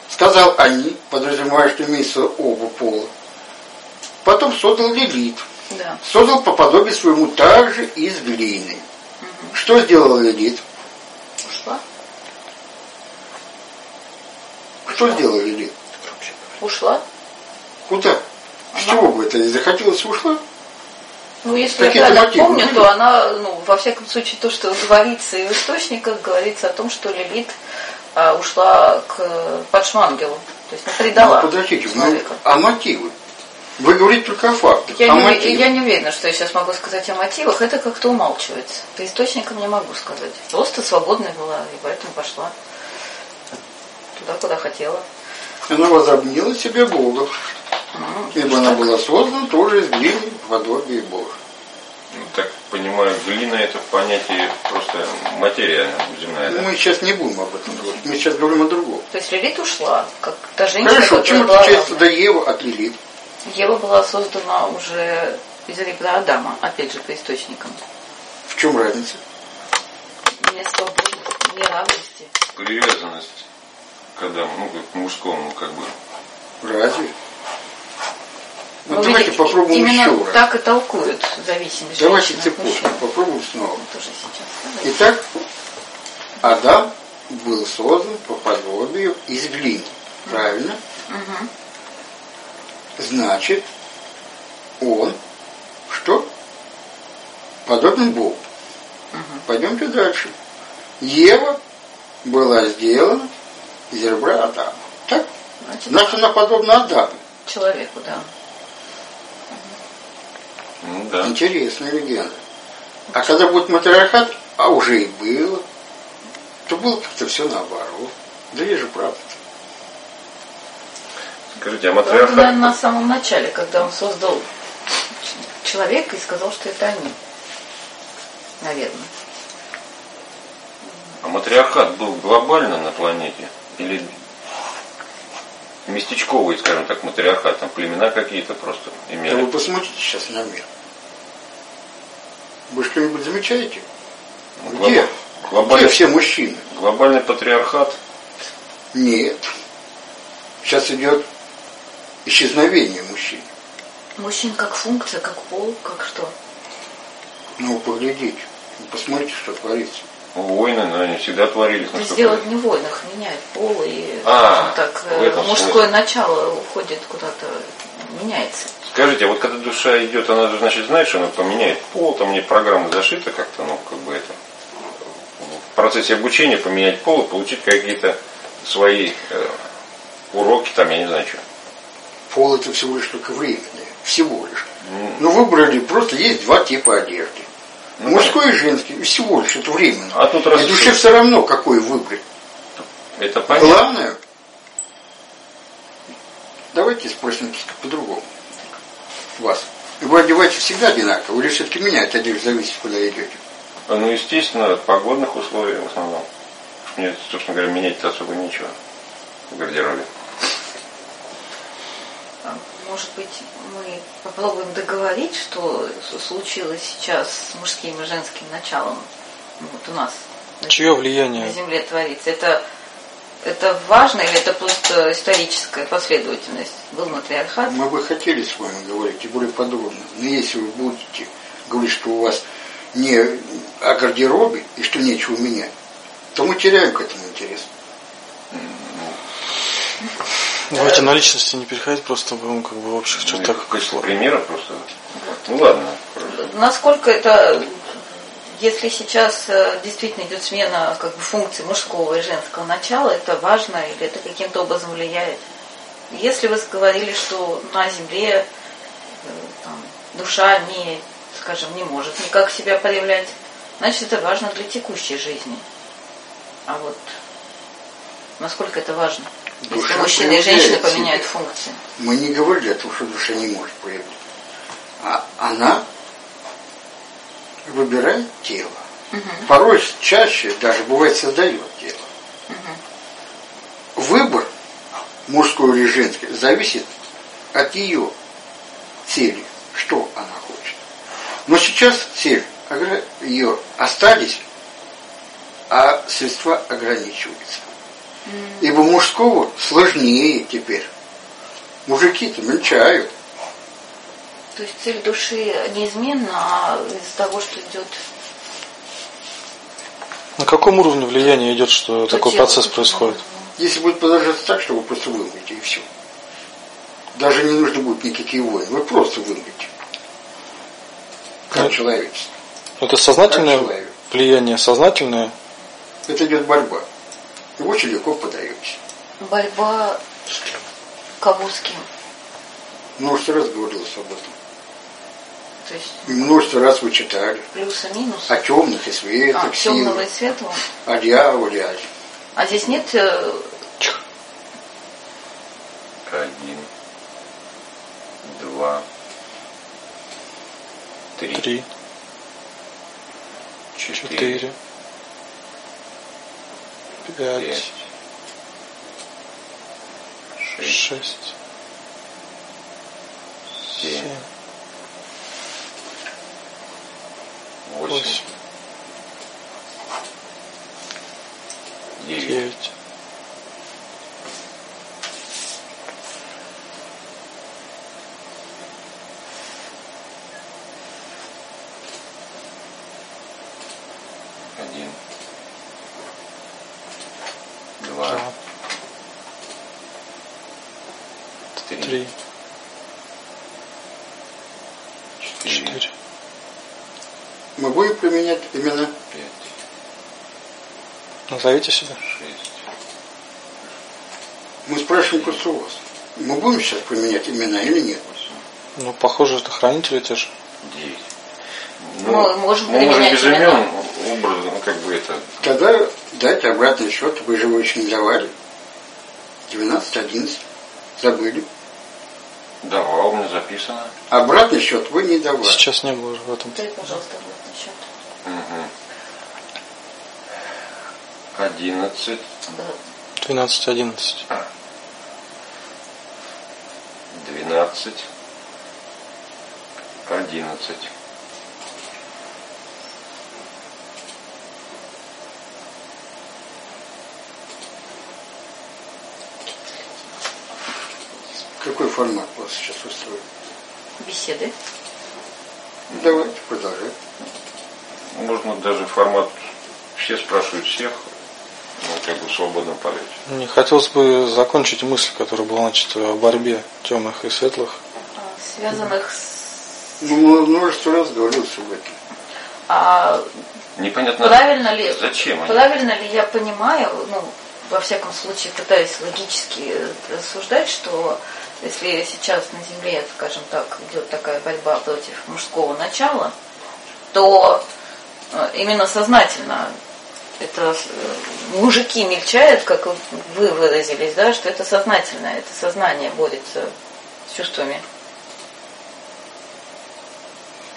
Сказал они, подразумевая, что имеется оба пола. Потом создал Лилит. Да. Создал по подобию своему также из глины. Что сделал Лилит? Ушла? Что сделал Лилит? Ушла? Куда? С чего бы это? Захотелось ушла? Ну, если я Какие-то правильно мотивы помню, были? то она, ну, во всяком случае, то, что говорится и в источниках, говорится о том, что Лилит а, ушла к подшмангелу. То есть, ну, предала Ну, подождите, ну, человека. а мотивы? Вы говорите только о фактах. Я а не, мотивы? я не уверена, что я сейчас могу сказать о мотивах. Это как-то умалчивается. По источникам не могу сказать. Просто свободная была, и поэтому пошла туда, куда хотела. Она возобнила себе Бога. Ну, Ибо она так. была создана тоже из глины в подобие Бога. Ну, так понимаю, глина это понятие просто материальное, земная. Ну, Да? мы сейчас не будем об этом говорить. Мы сейчас говорим о другом. То есть Лилит ушла, как та женщина, Хорошо, чем отличается тогда Ева от Лилит? Ева была создана уже из ребра Адама, опять же, по источникам. В чем разница? Не свободы, не равности. Привязанность к Адаму, ну, как к мужскому, как бы. Разве? Ну, Но давайте попробуем именно еще раз. так и толкуют зависимость Давайте цепочку попробуем снова. Тоже сейчас. Итак, Адам был создан по подобию из глины. Правильно? Мгм. Значит, он что? Подобен Богу. Пойдемте дальше. Ева была сделана из ребра Адама. Так? Значит, Значит, она подобна Адаму. человеку, да. Ну да. Интересная легенда. А когда будет матриархат, а уже и было, то было как-то все наоборот. Да я же правда. Скажите, а Он, матриархат, наверное, на самом начале, когда он создал человека и сказал, что это они. Наверное. а матриархат был глобально на планете? Или местечковый, скажем так, матриархат, там племена какие-то просто Да имели? вы посмотрите сейчас на мир. Вы что-нибудь замечаете? Ну, Где? глоба- Где Глобальный, все мужчины? глобальный патриархат, Нет. Сейчас идет исчезновение мужчин. Мужчин как функция, как пол, как что? Ну, поглядите, посмотрите, что творится. Войны, но они всегда творились. То есть насколько дело я- не в войнах, меняет пол и А, так, э, мужское смысле. начало уходит куда-то, меняется. Скажите, а вот когда душа идет, она же, значит, знает, что она поменяет пол, там мне программа зашита как-то, ну, как бы это, в процессе обучения поменять пол и получить какие-то свои э, уроки, там, я не знаю, что. Пол это всего лишь только временное. Всего лишь. Но выбрали, просто есть два типа одежды. Ну, Мужской и женский. И всего лишь, это временно. А тут раз И душе все равно, какой выбрать. Это понятно. Главное, давайте спросим по-другому. Вас. Вы одеваете всегда одинаково, или все-таки меняет одежду, зависит, куда идете? Ну, естественно, от погодных условий в основном. Мне, собственно говоря, менять-то особо нечего в гардеробе. Может быть, мы попробуем договорить, что случилось сейчас с мужским и женским началом ну, вот у нас на Чье влияние? на Земле творится. Это, это важно или это просто историческая последовательность? Был матриархат? Мы бы хотели с вами говорить, и более подробно. Но если вы будете говорить, что у вас не о гардеробе и что нечего менять, то мы теряем к этому интерес. Давайте на личности не переходить, просто будем как бы в общих Ну, чертах. в качестве примера просто. Ну ладно. Насколько это, если сейчас э, действительно идет смена как бы, функций мужского и женского начала, это важно или это каким-то образом влияет? Если вы говорили, что на Земле э, там, душа не, скажем, не может никак себя проявлять, значит это важно для текущей жизни. А вот насколько это важно? Если Душа мужчина и женщина поменяют функции. Мы не говорили о том, что душа не может проявить. А она выбирает тело. Порой чаще даже бывает создает тело. Выбор мужской или женский зависит от ее цели, что она хочет. Но сейчас цель ее остались, а средства ограничиваются. Ибо мужского сложнее теперь. Мужики-то мельчают. То есть цель души неизменна, а из-за того, что идет На каком уровне влияния идет, что то такой процесс происходит? Если будет продолжаться так, что вы просто вымрете и все. Даже не нужно будет никакие войны. Вы просто вымрете. Как Ну, человечество. Это сознательное влияние, сознательное. Это идет борьба. И очень легко подаетесь. борьба кого с кем. Множество раз говорилось об этом. То есть множество раз вы читали. плюс и минус. О темных и светлых А, темного и светлого. О дьяволе. о- А здесь нет э, Один, два, три, Три, четыре, четыре, пять, шесть, семь, семь, восемь, восемь, девять, девять, один, два, два, три, четыре. Мы будем применять именно пять, Назовите себя. шесть, Мы спрашиваем просто у вас. Мы будем сейчас применять имена или нет? Ну, похоже, это хранители те же. девять. Мы можем мы можем применять без имена. имен образом, ну, как бы это, Тогда дайте обратный счет. Вы же его еще не давали. 12, 11. Забыли. Давал, мне записано. Обратный счет вы не давали. Сейчас не было уже в этом. Дай, пожалуйста, обратный счет. Угу. Одиннадцать, Да. 12, 11. двенадцать, одиннадцать. Какой формат у вас сейчас устроен? Беседы. Давайте продолжать. Можно даже формат все спрашивают всех, ну, как бы в свободном полете. Не хотелось бы закончить мысль, которая была начата о борьбе темных и светлых. Связанных с... Ну, множество раз говорилось об этом. А Непонятно, правильно ли, зачем они. правильно ли я понимаю, ну, во всяком случае пытаюсь логически рассуждать, что если сейчас на Земле, скажем так, идет такая борьба против мужского начала, то э, именно сознательно это э, мужики мельчают, как вы выразились, да, что это сознательно, это сознание борется с чувствами.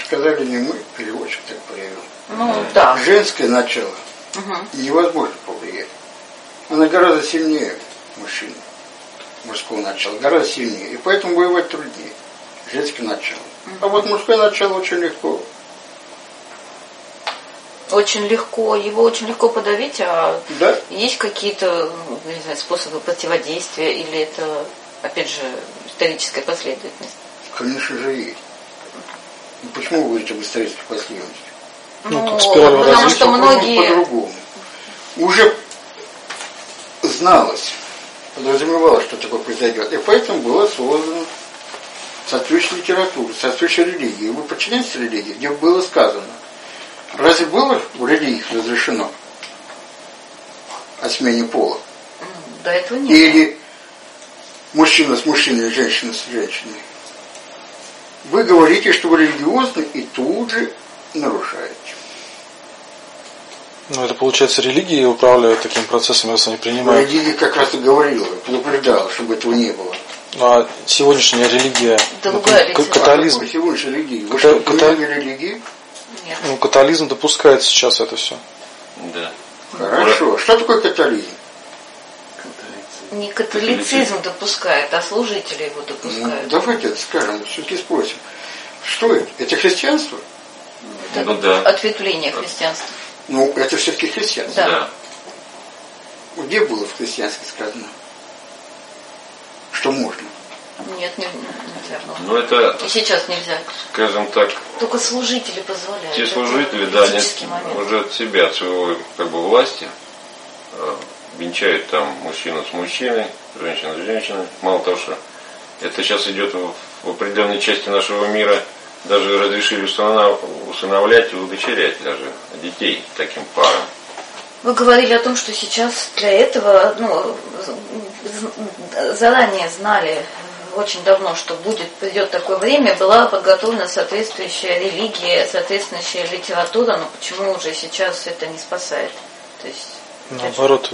Сказали не мы, переводчик так проявил. Ну да. Женское начало Мгм. невозможно повлиять. Она гораздо сильнее мужчины, мужского начала, гораздо сильнее. И поэтому воевать труднее. Женское начало. А вот мужское начало очень легко. Очень легко, его очень легко подавить, а Да? есть какие-то, ну, не знаю, способы противодействия или это, опять же, историческая последовательность? Конечно же есть. Ну, почему вы говорите об исторической последовательности? Ну, тут спираль потому развития. что многие... По-другому. Уже зналось, подразумевалось, что такое произойдет. И поэтому была создана соответствующая литература, соответствующая религия. Вы подчиняетесь религии, где было сказано. Разве было в религиях разрешено о смене пола? До этого нет. Или мужчина с мужчиной, женщина с женщиной? Вы говорите, что вы религиозны, и тут же нарушаете. Ну, это получается религии управляют таким процессом, раз они принимают. Религия как раз и говорила, предупреждала, чтобы этого не было. А сегодняшняя религия, Другая например, к- литература. католизм, Какой сегодняшней религии? Вы Ката- что, ката- религии? Нет. ну, католизм допускает сейчас это все. Да. Хорошо. Что такое католизм? Не католицизм допускает, а служители его Ну, допускают. давайте это скажем, все-таки спросим. Что это? Это христианство? Это Ну да. ответвление христианства. Ну, это все-таки христианство. Да. Где было в христианстве сказано? Что можно? Нет, не, нельзя было. Но это, И сейчас нельзя. скажем так, Только служители позволяют. те служители, да, они уже от себя, от своего как бы власти, э, венчают там мужчину с мужчиной, женщину с женщиной. Мало того, что это сейчас идет в, в определенной части нашего мира, даже разрешили усыновлять и удочерять даже детей таким парам. Вы говорили о том, что сейчас для этого ну, заранее знали очень давно, что будет, придет такое время, была подготовлена соответствующая религия, соответствующая литература, но почему уже сейчас это не спасает? То есть, Наоборот,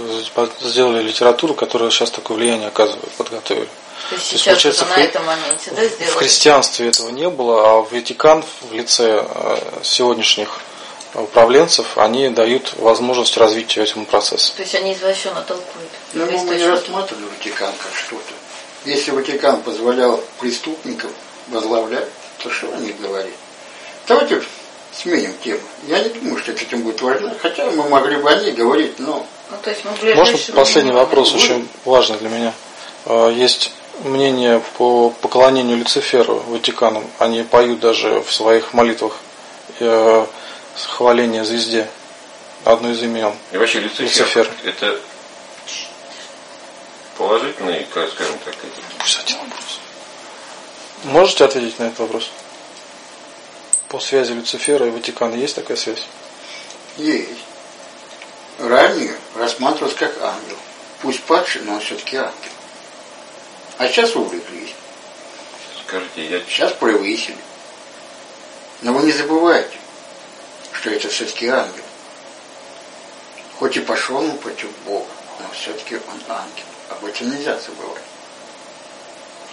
сделали литературу, которая сейчас такое влияние оказывает, подготовили. То есть есть, сейчас получается, в на этом моменте да, В сделали? христианстве этого не было, а в Ватикан в лице э, сегодняшних управленцев они дают возможность развития этому процессу. То есть они извращенно толкуют. Ну, мы не рассматривали Ватикан как что-то. Если Ватикан позволял преступникам возглавлять, то что они говорить? Давайте сменим тему. Я не думаю, что эта тема будет важна, хотя мы могли бы о ней говорить, но Ну, то есть мы в Можно последний вопрос, очень важный для меня. Э, Есть мнение по поклонению Люциферу Ватиканом. Они поют даже в своих молитвах э, хваление звезде. Одно из имен. И вообще Люцифер, Люцифер. это положительный, как скажем так, это Пусть один вопрос. Можете ответить на этот вопрос? По связи Люцифера и Ватикана есть такая связь? есть. Ранее рассматривался как ангел. Пусть падший, но он все-таки ангел. А сейчас увлеклись. Скажите, я Сейчас превысили. Но вы не забывайте, что это все-таки ангел. Хоть и пошел он против Бога, но все-таки он ангел. Об этом нельзя забывать.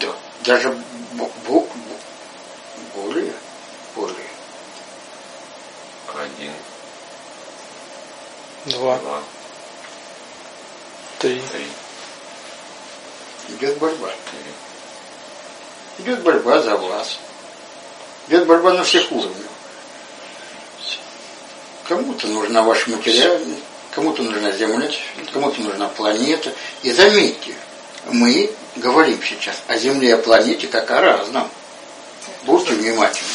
Да. Даже бо- бо- бо- более, более. один, Два, два, три. три, Идет борьба. Идет борьба за вас. Идет борьба на всех уровнях. Кому-то нужна ваша материальность, кому-то нужна Земля, кому-то нужна планета. И заметьте, мы говорим сейчас о Земле, о планете, как о разном. Будьте внимательны.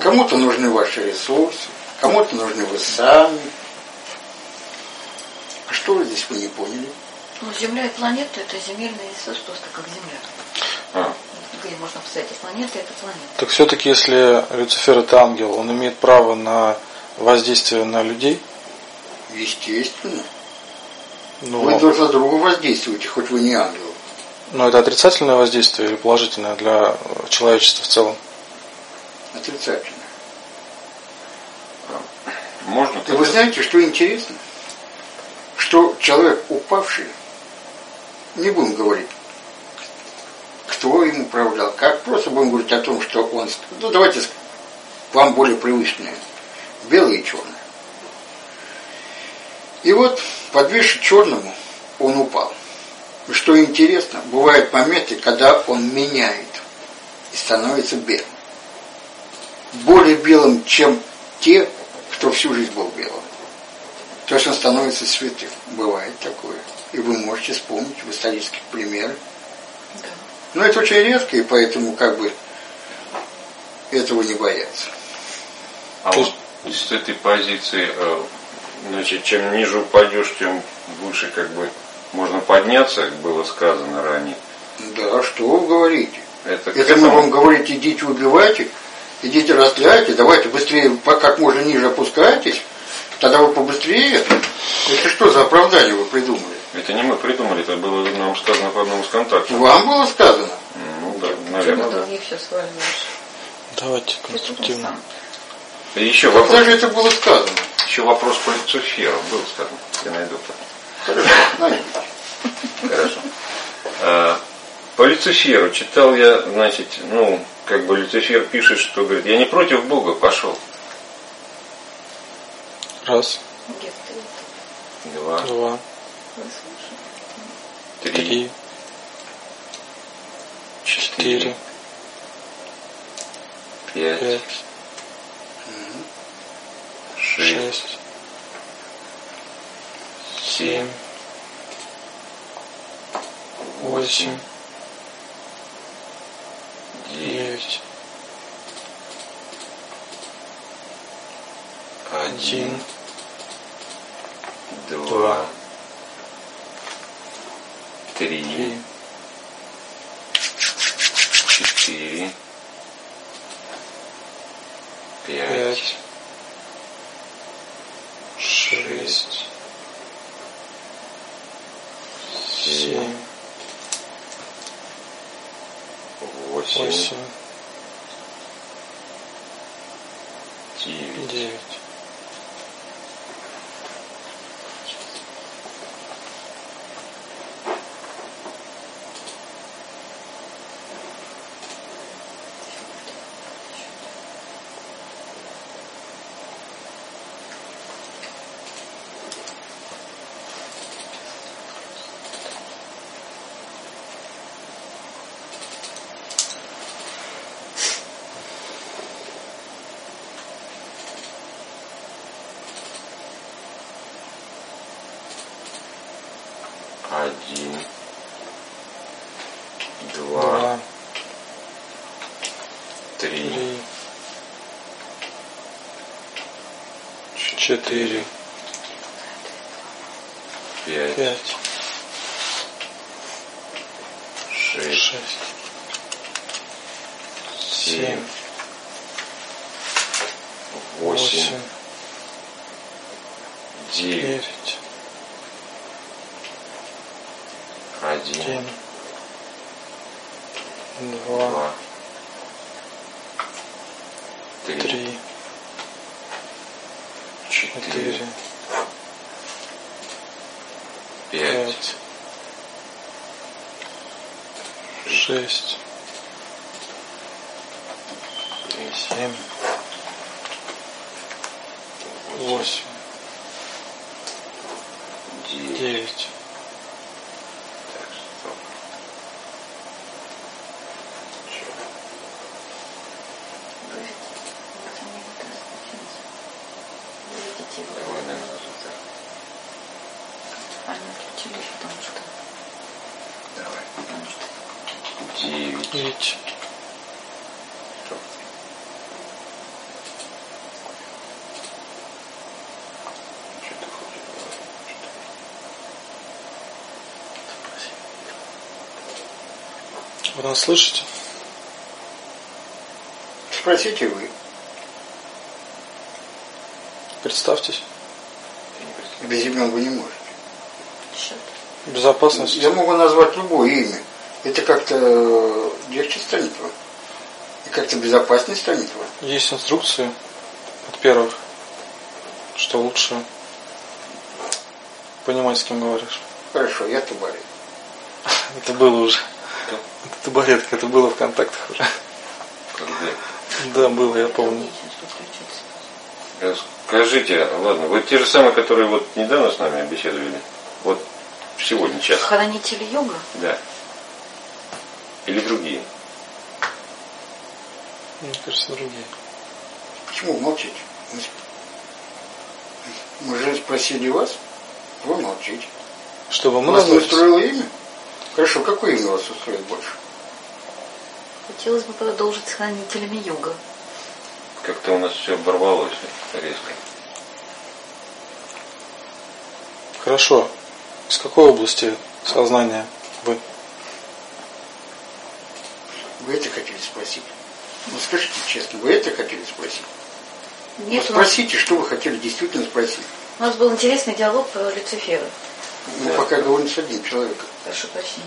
Кому-то нужны ваши ресурсы, кому-то нужны вы сами. А что вы здесь вы не поняли? Ну, Земля и планета это земельный ресурс, просто как Земля. А, Где можно поставить и планета, это планета. Так все-таки, если Люцифер это ангел, он имеет право на воздействие на людей? Естественно. Ну, Вы друг на друга воздействуете, хоть вы не ангел. но это отрицательное воздействие или положительное для человечества в целом? Отрицательно. можно И вы знаете, что интересно? Что человек упавший, не будем говорить, кто им управлял, как, просто будем говорить о том, что он, ну давайте ск- вам более привычное, белое и черное. И вот, подвешен черному, он упал. Что интересно, бывают моменты, когда он меняет и становится белым. Более белым, чем те, кто всю жизнь был белым. То есть он становится святым. Бывает такое. И вы можете вспомнить в исторических примерах. Да. Но это очень редко, и поэтому как бы этого не боятся. А То вот с этой позиции, э, значит, чем ниже упадешь, тем выше как бы можно подняться, как было сказано ранее. Да, что вы говорите? Это, Это мы этому- вам говорим, идите убивайте, идите растляйте, давайте быстрее, как можно ниже опускайтесь, тогда вы побыстрее. Это что за оправдание вы придумали? Это не мы придумали, это было нам сказано в одном из контактов. Вам было сказано? Ну да, наверное, ты да. них все сваливаешь? Давайте конструктивно. И еще Когда вопрос, же это было сказано? еще вопрос по Люциферу был сказан. Я найду. Хорошо, найдите. Хорошо. А, По Люциферу читал я, значит, ну, как бы Люцифер пишет, что говорит, я не против Бога пошел. Раз? Два, два. Три, четыре, пять, шесть, семь, семь, восемь, девять, один, два, три, четыре, пять, шесть, семь, семь, восемь, восемь, девять. девять. Один, два, Два, три, три, четыре, пять, пять, шесть, шесть, семь, семь, восемь, девять, один, два, три, четыре, пять, шесть, семь, восемь, девять. девять. Так, стоп. Чё? Выведите его. Давай, наверное, вот так. Они отключились, потому что Девять. Девять. Что ты хочешь говорить? Вы нас слышите? Спросите вы. Представьтесь. Без имен вы не можете. Безопасность. Я могу назвать любое имя. Это как-то э, легче станет вам. И как-то безопаснее станет вам. Есть инструкции от первых, что лучше понимать, с кем говоришь. Хорошо, я тубарит. (laughs) Это было уже. Табуретка, это было в контактах уже. Когда? Да, было, я помню. Скажите, ладно, вы те же самые, которые вот недавно с нами беседовали? Вот сегодня час. Хранитель йога? Да. Или другие? Мне кажется, другие. Почему молчите? Мы же спросили вас, вы молчите. Чтобы мы вас не назвались. устроило имя? Хорошо, какое имя вас устроит больше? Хотелось бы продолжить с хранителями йога. Как-то у нас все оборвалось резко. Хорошо. Из какой области сознания вы? Вы это хотели спросить? Ну скажите честно, вы это хотели спросить? Нет, ну, у нас, спросите, что вы хотели действительно спросить. у нас был интересный диалог про Люцифера. Мы Да. пока говорим с одним человеком. Прошу прощения.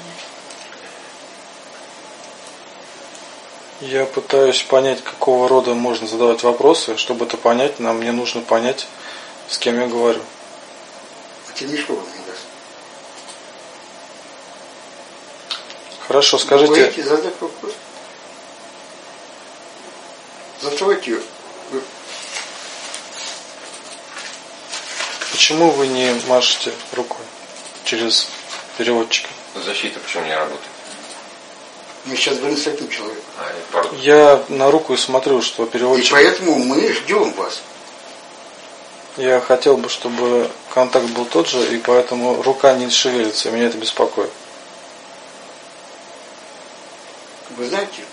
Я пытаюсь понять, какого рода можно задавать вопросы. Чтобы это понять, нам мне нужно понять, с кем я говорю. Не даст. Хорошо, Вы скажите, боитесь задать вопрос? Задавайте ее. Вы- почему вы не машете рукой через переводчика? Защита почему не работает? Мы сейчас говорим с этим человеком. А, я, на руку и смотрю, что И переводчик... поэтому мы ждем вас. Я хотел бы, чтобы контакт был тот же, и поэтому рука не шевелится, и меня это беспокоит. Вы знаете,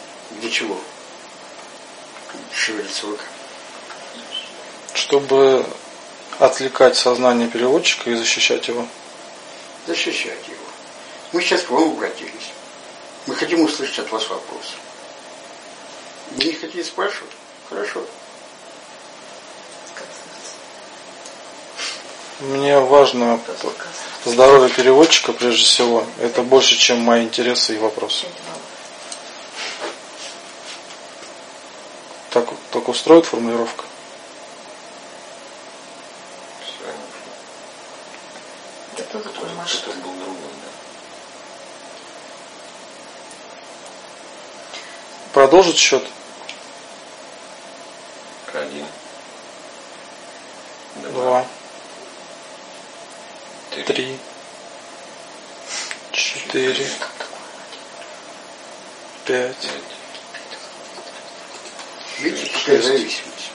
для чего шевелится рука? Чтобы отвлекать сознание переводчика и защищать его. Защищать его. Мы сейчас к вам обратились. Мы хотим услышать от вас вопрос. Вы не хотите спрашивать? Хорошо. Мне важно здоровье переводчика прежде всего. Это больше, чем мои интересы и вопросы. Так, так устроит формулировка? Это кто такой Маша? Кто-то был другой, да. Продолжить счет? Один. Два, три. три, четыре, пять. пять. Видите, какая зависимость.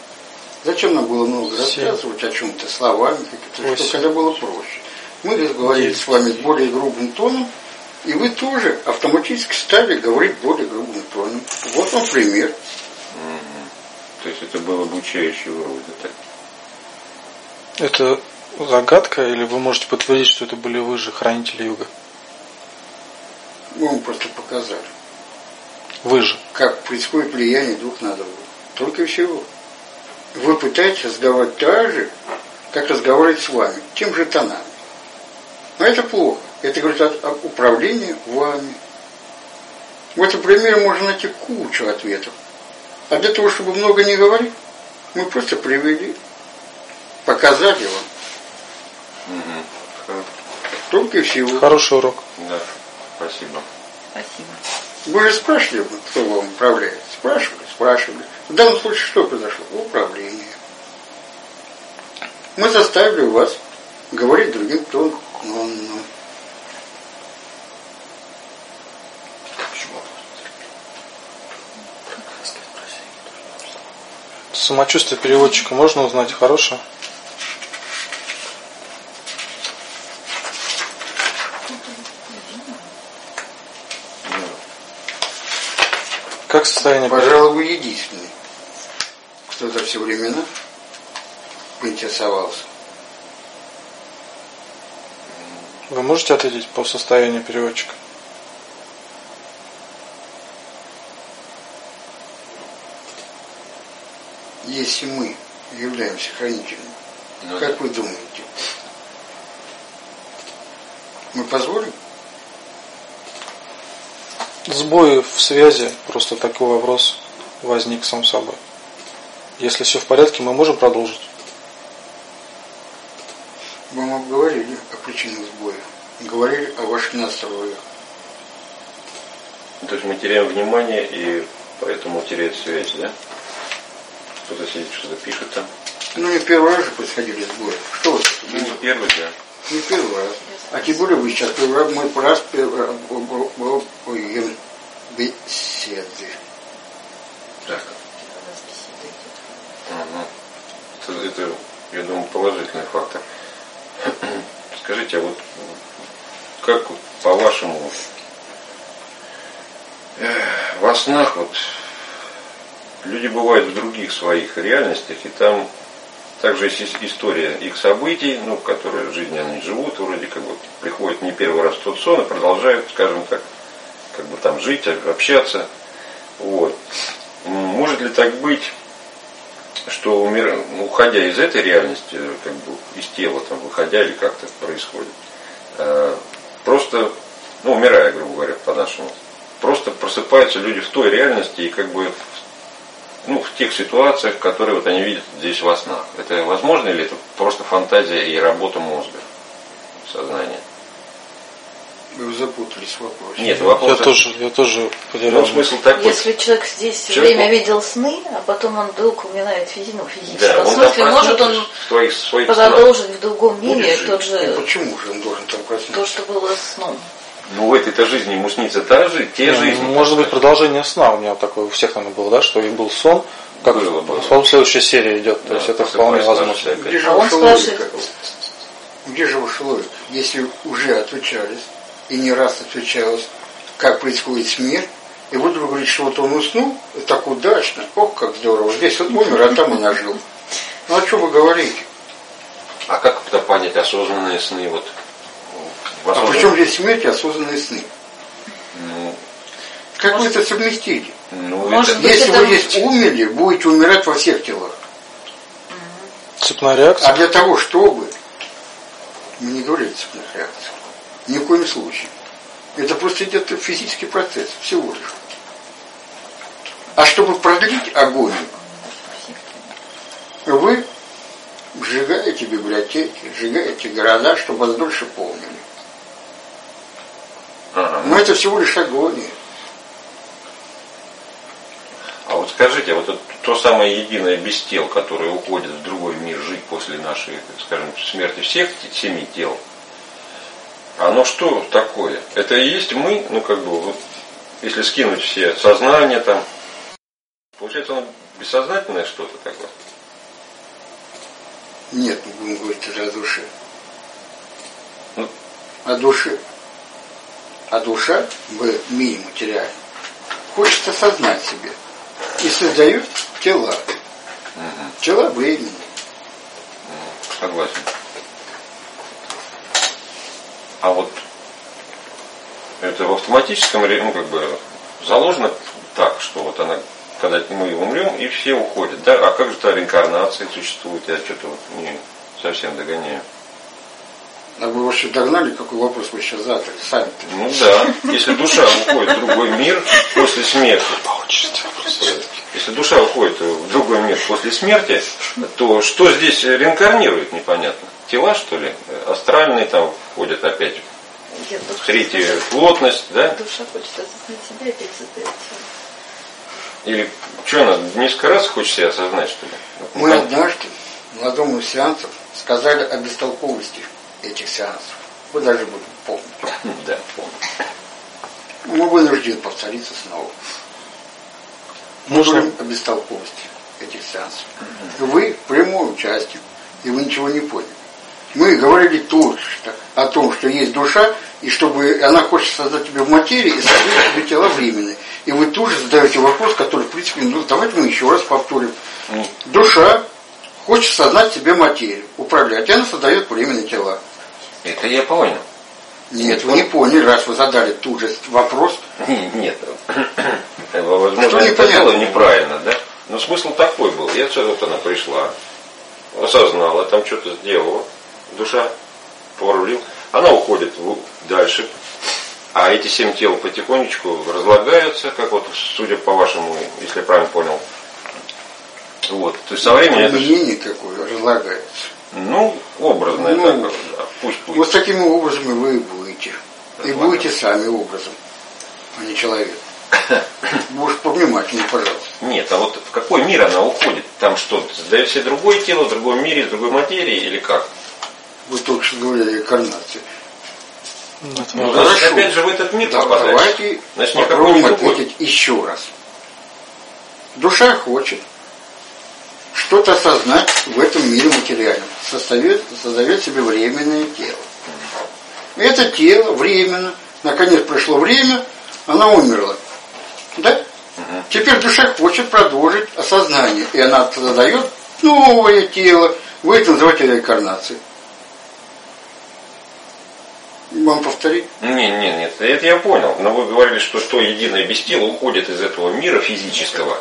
Зачем нам было много рассказывать о чем-то словами, что когда было проще. Мы разговаривали с вами более грубым тоном, и вы тоже автоматически стали говорить более грубым тоном. Вот вам пример. Мгм. То есть это был обучающий так? Это загадка, или вы можете подтвердить, что это были вы же, хранители юга? Мы вам просто показали, Вы же. как происходит влияние друг на друга. Только и всего. Вы пытаетесь разговаривать так же, как разговаривать с вами, тем же тонами. Но это плохо. Это говорит о, о управлении вами. В этом примере можно найти кучу ответов. А для того, чтобы много не говорить, мы просто привели, показали вам. Угу. Только и всего. Хороший урок. Да, спасибо. Спасибо. Вы же спрашивали, кто вам управляет? Спрашивали, спрашивали. В данном случае что произошло? Управление. Мы заставили вас говорить другим тоном. Ну, ну. Самочувствие переводчика можно узнать хорошее? Как состояние Пожалуй, вы единственный, кто за все времена поинтересовался. Вы можете ответить по состоянию переводчика? Если мы являемся хранителями, Ну, как вы думаете, мы позволим? Сбои в связи, просто такой вопрос возник сам собой. Если все в порядке, мы можем продолжить. Мы вам говорили о причинах сбоя. Говорили о ваших настроях. То есть мы теряем внимание и поэтому теряет связь, да? Кто-то сидит, что-то пишет там. Ну, не первый раз же происходили сбои. Что вы? Ну, не первый, да. Не первый раз. А тем более вы сейчас первый раз, мой раз первый раз был- был- был- ой, беседы. Так. Ага. Это, это, я думаю, положительный фактор. (coughs) Скажите, а вот как вот по-вашему э, во снах вот люди бывают в других своих реальностях, и там также есть ис- история их событий, ну, которые в жизни они живут, вроде как бы приходят не первый раз в тот сон и продолжают, скажем так, как бы там жить, общаться. Вот. Может ли так быть, что умер... уходя из этой реальности, как бы из тела, там, выходя или как-то происходит, э, просто, ну, умирая, грубо говоря, по-нашему, просто просыпаются люди в той реальности и как бы в, ну, в тех ситуациях, которые вот они видят здесь во снах. Это возможно или это просто фантазия и работа мозга, сознания? Вы запутались в вопросе. Нет, вопрос... Я тоже, я тоже потерял. Ну, смысл такой. Если человек здесь Человек- время видел сны, а потом он вдруг умирает физи- ну, физически, Да, в он смысле, может он в своих, продолжить в другом мире Будет жить. тот же, почему же он должен там то, проснуться? что было сном. Ну, в этой-то жизни ему снится та же, те Не, жизни. Может быть, продолжение сна у меня такое у всех, наверное, было, да, что и был сон, как Было, было. потом следующая серия идет, то Да, есть это вполне возможно. Где же А он спрашивает. Где же логика? Если уже отвечались, и не раз отвечалось, как происходит смерть, и вот вы говорите, что вот он уснул, так удачно, ох, как здорово, здесь вот умер, а там он ожил. Ну, о чем вы говорите? А как это понять осознанные сны? Вот, А осознанном- при чем здесь смерть и осознанные сны? Ну, Как вы это совместили? ну, Может это- быть, Если это- вы здесь умерли, будете умирать во всех телах. Цепная реакция. А для того, чтобы... Мы не говорили о цепных реакциях. Ни в коем случае. Это просто идет физический процесс, всего лишь. А чтобы продлить огонь, вы сжигаете библиотеки, сжигаете города, чтобы вас дольше помнили. Но это всего лишь агония. А вот скажите, а вот это то самое единое без тел, которое уходит в другой мир жить после нашей, скажем, смерти всех семи тел, оно что такое? Это и есть мы, ну как бы, вот, если скинуть все сознания там, получается оно бессознательное что-то такое? Нет, мы будем говорить уже о душе. Ну. О душе. А душа в мире материальном хочет осознать себе и создает тела. Тела времени. Согласен. А вот это в автоматическом, ну, как бы, заложено так, что вот она, когда мы умрем, и все уходят, да? А как же та реинкарнация существует? Я что-то вот не совсем догоняю. А вы вообще догнали, какой вопрос вы сейчас задали сами -то? Ну да, если душа уходит в другой мир после смерти, если душа уходит в другой мир после смерти, то что здесь реинкарнирует, непонятно. Тела, что ли? Астральные там входят опять третья плотность, да? Душа хочет осознать себя и опять создает тело. Или что она несколько раз хочет себя осознать, что ли? Мы однажды на одном из сеансов сказали о бестолковости этих сеансов. Вы даже будете помнить. (laughs) Да, помню. Мы вынуждены повториться снова. Мы Можно- говорим о бестолковости этих сеансов. Вы в прямом участии, и вы ничего не поняли. Мы говорили тоже что- о том, что есть душа, и чтобы она хочет создать тебя в материи и создать тебе тела временные. И вы тоже задаете вопрос, который, в принципе, ну, давайте мы еще раз повторим. Душа хочет создать себе материю, управлять, и она создает временные тела. Это я понял. Нет, вы не поняли, раз вы задали тут же вопрос. (laughs) Нет, возможно, это было неправильно, да? Но смысл такой был. Я вот она пришла, осознала, там что-то сделала, душа порулил. Она уходит дальше, а эти семь тел потихонечку разлагаются, как вот, судя по вашему, если я правильно понял. Вот. То есть со временем это... Мнение какое разлагается. Ну, образно ну, так, пусть будет. Вот такими образами вы и будете. И будете сами образом, а не человек. (coughs) Уж повнимательнее, пожалуйста. Нет, а вот в какой мир она уходит? Там что, создает себе другое тело, в другом мире, в другой материи или как? Вы только что говорили о карнации. Ну, ну значит, опять же в этот мир да, попадать. Давайте значит, попробуем ответить еще раз. Душа хочет что-то осознать в этом мире материальном. Создает, создает себе временное тело. Это тело временно, наконец пришло время, она умерла. Да? Угу. Теперь душа хочет продолжить осознание, и она создает новое тело. Вы это называете реинкарнацией. Вам повторить? Нет, нет, нет, это я понял. Но вы говорили, что то единое без тела уходит из этого мира физического.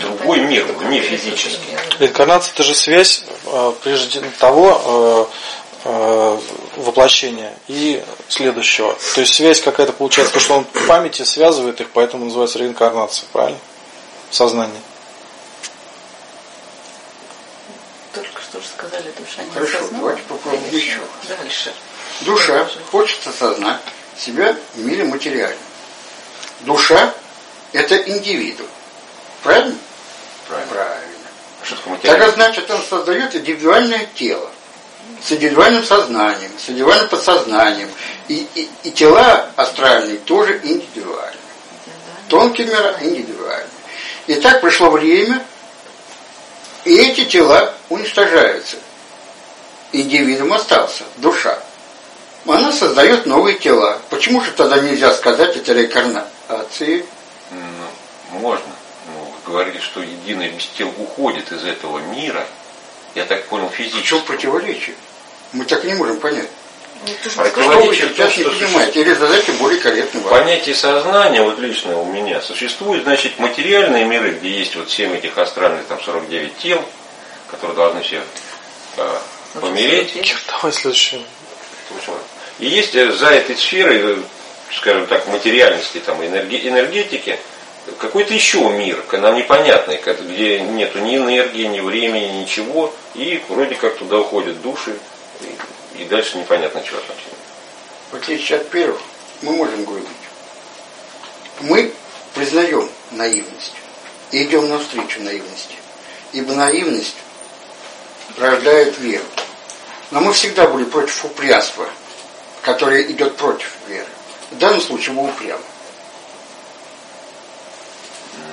Другой мир, не физический. Реинкарнация это же связь э, прежде того, э, Э, воплощения и следующего. То есть связь какая-то получается, потому что он в памяти связывает их, поэтому называется реинкарнация, правильно? Сознание. Только что же сказали, душа не Хорошо, осознала. давайте попробуем еще. Дальше. Душа Дальше. хочет осознать себя в мире материальном. Душа – это индивидуум. Правильно? Правильно. Правильно. Тогда значит, он создает индивидуальное тело с индивидуальным сознанием, с индивидуальным подсознанием. И, и, и тела астральные тоже индивидуальны. Тонкие мира индивидуальны. И так пришло время, и эти тела уничтожаются. Индивидуум остался, душа. Она создает новые тела. Почему же тогда нельзя сказать это реинкарнации? Ну, можно. Ну, говорили, что единое без тел уходит из этого мира. Я так понял, физически. В чем противоречие? Мы так не можем понять. Противоречие в том, что понимаете, или задайте более корректный вопрос. Понятие сознания, вот лично у меня, существует, значит, материальные миры, где есть вот 7 этих астральных, там 49 тел, которые должны все э, помереть. Давай следующее. И есть э, за этой сферой, э, скажем так, материальности, там, энергетики, какой-то еще мир, нам непонятный, где нету ни энергии, ни времени, ничего, и вроде как туда уходят души, и, дальше непонятно, что там. В отличие от первых, мы можем говорить. Мы признаем наивность и идем навстречу наивности. Ибо наивность рождает веру. Но мы всегда были против упрямства, которое идет против веры. В данном случае мы упрямы.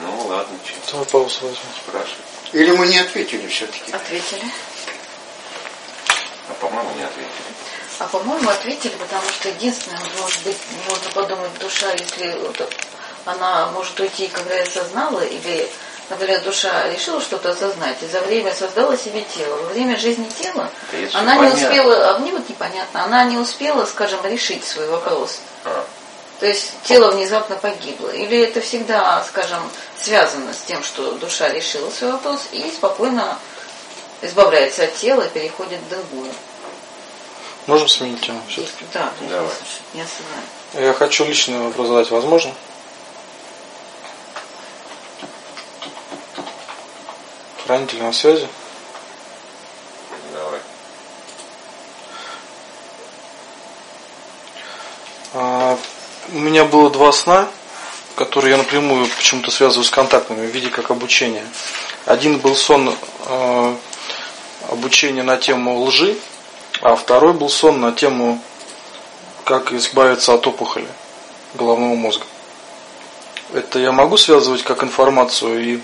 Ну ладно, что. Давай паузу возьмем. Спрашивай. Или мы не ответили все-таки? Ответили. А по-моему не ответили. А по-моему ответили, потому что единственное, может быть, можно подумать, душа, если она может уйти, когда я осознала, или, например, душа решила что-то осознать, и за время создала себе тело. Во время жизни тела да она не успела, а мне вот непонятно, она не успела, скажем, решить свой вопрос. А. То есть тело внезапно погибло. Или это всегда, скажем, связано с тем, что душа решила свой вопрос и спокойно избавляется от тела и переходит в другую. Можем сменить тему все-таки? Да, Давай. не осознаю. Я хочу личный вопрос задать, возможно? Хранитель на связи? Давай. А, у меня было два сна, которые я напрямую почему-то связываю с контактными в виде как обучения. Один был сон э, обучения на тему лжи, а второй был сон на тему как избавиться от опухоли головного мозга. Это я могу связывать как информацию и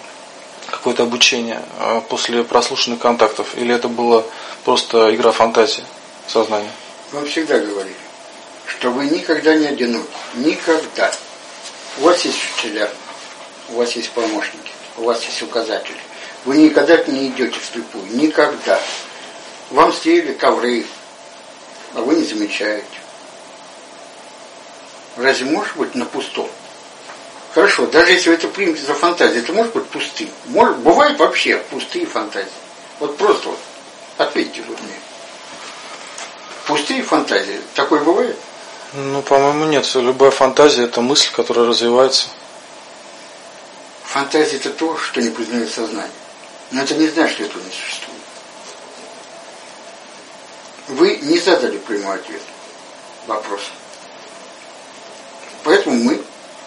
какое-то обучение э, после прослушанных контактов, или это было просто игра фантазии сознания? Вам всегда говорили, что вы никогда не одиноки. Никогда. У вас есть учителя, у вас есть помощники, у вас есть указатели. Вы никогда не идете вслепую, никогда. Вам стелили ковры, а вы не замечаете. Разве может быть на пустом? Хорошо, даже если вы это примете за фантазию, это может быть пустым. Может, бывает вообще пустые фантазии. Вот просто вот ответьте вы мне. Пустые фантазии. Такое бывает? Ну, по-моему, нет. Любая фантазия – это мысль, которая развивается. Фантазия – это то, что не признает сознание. Но это не значит, что этого не существует. Вы не задали прямой ответ вопроса. Поэтому мы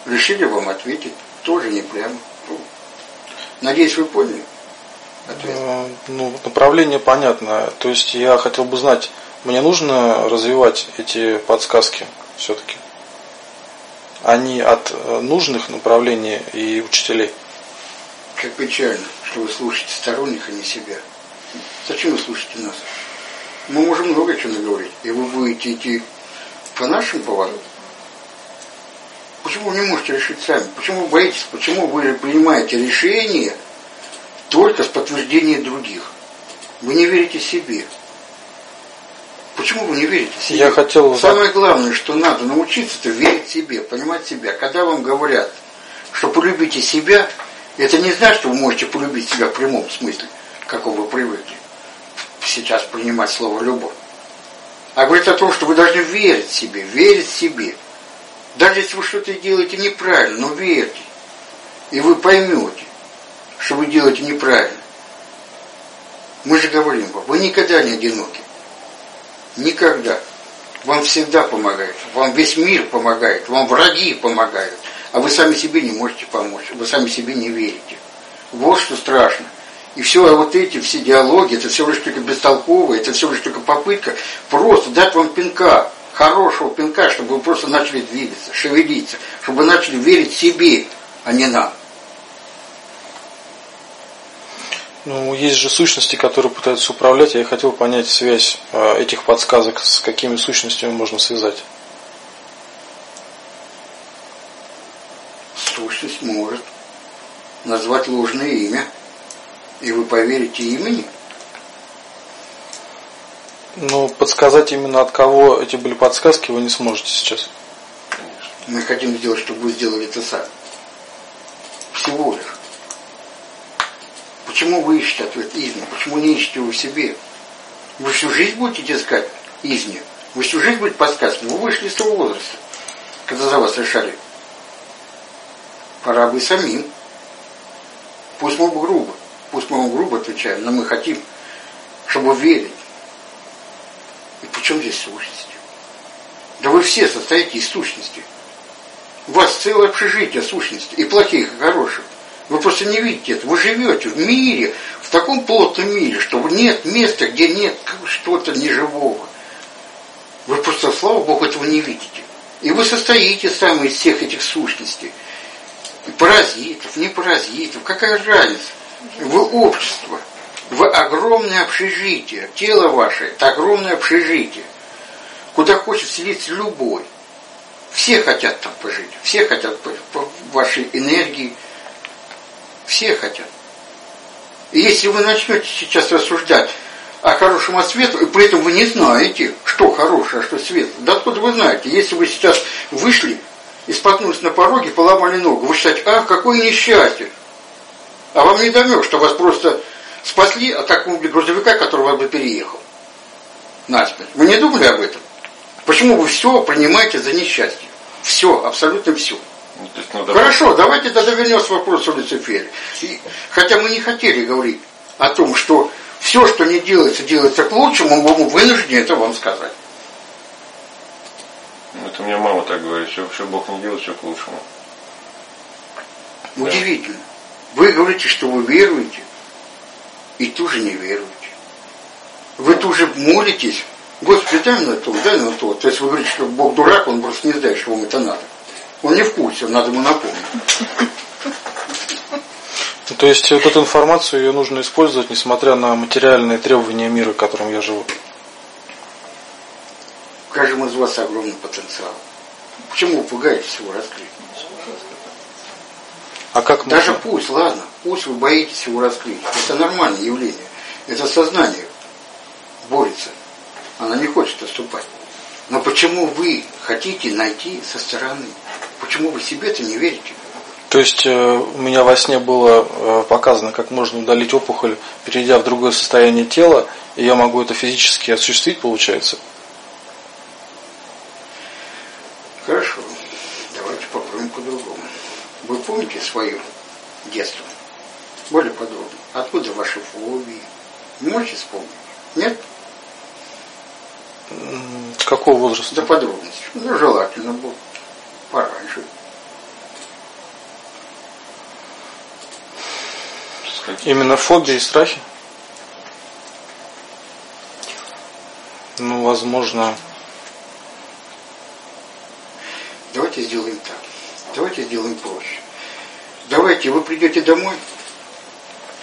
решили вам ответить тоже не прямо. Надеюсь, вы поняли ответ. Э, ну, направление понятно. То есть я хотел бы знать, мне нужно развивать эти подсказки все-таки? Они от э, нужных направлений и учителей? Как печально, что вы слушаете сторонних, а не себя. Зачем вы слушаете нас? Мы можем много чего наговорить, и вы будете идти по нашим поводам. Почему вы не можете решить сами? Почему вы боитесь? Почему вы принимаете решение только с подтверждения других? Вы не верите себе. Почему вы не верите себе? Я хотел... Самое главное, что надо научиться, это верить себе, понимать себя. Когда вам говорят, что полюбите себя, это не значит, что вы можете полюбить себя в прямом смысле, как вы привыкли сейчас принимать слово «любовь». А говорит о том, что вы должны верить себе, верить себе – даже если вы что-то делаете неправильно, но верьте. И вы поймете, что вы делаете неправильно. Мы же говорим вам, вы никогда не одиноки. Никогда. Вам всегда помогают. Вам весь мир помогает. Вам враги помогают. А вы сами себе не можете помочь. Вы сами себе не верите. Вот что страшно. И все вот эти, все диалоги, это все лишь только бестолковые, это все лишь только попытка просто дать вам пинка хорошего пинка, чтобы вы просто начали двигаться, шевелиться, чтобы вы начали верить себе, а не нам. Ну, есть же сущности, которые пытаются управлять. Я хотел понять связь э, этих подсказок, с какими сущностями можно связать. Сущность может назвать ложное имя, и вы поверите имени – ну, подсказать именно от кого эти были подсказки вы не сможете сейчас. Мы хотим сделать, чтобы вы сделали это сами. Всего лишь. Почему вы ищете ответ извне? Почему не ищете его в себе? Вы всю жизнь будете искать извне? Вы всю жизнь будете подсказки? Вы вышли из того возраста, когда за вас решали. Пора бы самим. Пусть мы грубо, пусть мы грубо отвечаем, но мы хотим, чтобы верить и причем здесь сущность? Да вы все состоите из сущности. У вас целое общежитие сущности, и плохих, и хороших. Вы просто не видите это. Вы живете в мире, в таком плотном мире, что нет места, где нет что-то неживого. Вы просто, слава Богу, этого не видите. И вы состоите сами из всех этих сущностей. Паразитов, не паразитов, какая разница? Вы общество. В огромное общежитие. Тело ваше – это огромное общежитие, куда хочет селиться любой. Все хотят там пожить, все хотят вашей энергии, все хотят. И если вы начнете сейчас рассуждать о хорошем от света, и при этом вы не знаете, что хорошее, а что светлое. Да откуда вы знаете? Если вы сейчас вышли и споткнулись на пороге, поломали ногу, вы считаете, ах, какое несчастье. А вам не домек, что вас просто спасли от какого-нибудь грузовика, который вас бы переехал. Насмерть. Вы не думали об этом? Почему вы все принимаете за несчастье? Все, абсолютно все. Ну, Хорошо, давайте тогда вернемся к вопросу Люцифере. хотя мы не хотели говорить о том, что все, что не делается, делается к лучшему, мы вынуждены это вам сказать. Ну, это меня мама так говорит, что, что Бог не делает, все к лучшему. Удивительно. Да. Вы говорите, что вы веруете, и тоже не веруете. Вы тоже молитесь, Господи, дай мне то, дай мне то. То есть вы говорите, что Бог дурак, он просто не знает, что вам это надо. Он не в курсе, надо ему напомнить. Ну, то есть вот эту информацию ее нужно использовать, несмотря на материальные требования мира, в котором я живу. В каждом из вас огромный потенциал. Почему вы пугаетесь его раскрыть? А как Даже можно? пусть, ладно, пусть вы боитесь его раскрыть. Это нормальное явление. Это сознание борется. Она не хочет отступать. Но почему вы хотите найти со стороны? Почему вы себе-то не верите? То есть э, у меня во сне было э, показано, как можно удалить опухоль, перейдя в другое состояние тела, и я могу это физически осуществить, получается? Хорошо, давайте попробуем по-другому. Вы помните свое детство? Более подробно. Откуда ваши фобии? Можете вспомнить? Нет? С какого возраста? За подробности. Ну, желательно было. Пораньше. Именно фобии и страхи? Ну, возможно, Давайте сделаем так. Давайте сделаем проще. Давайте вы придете домой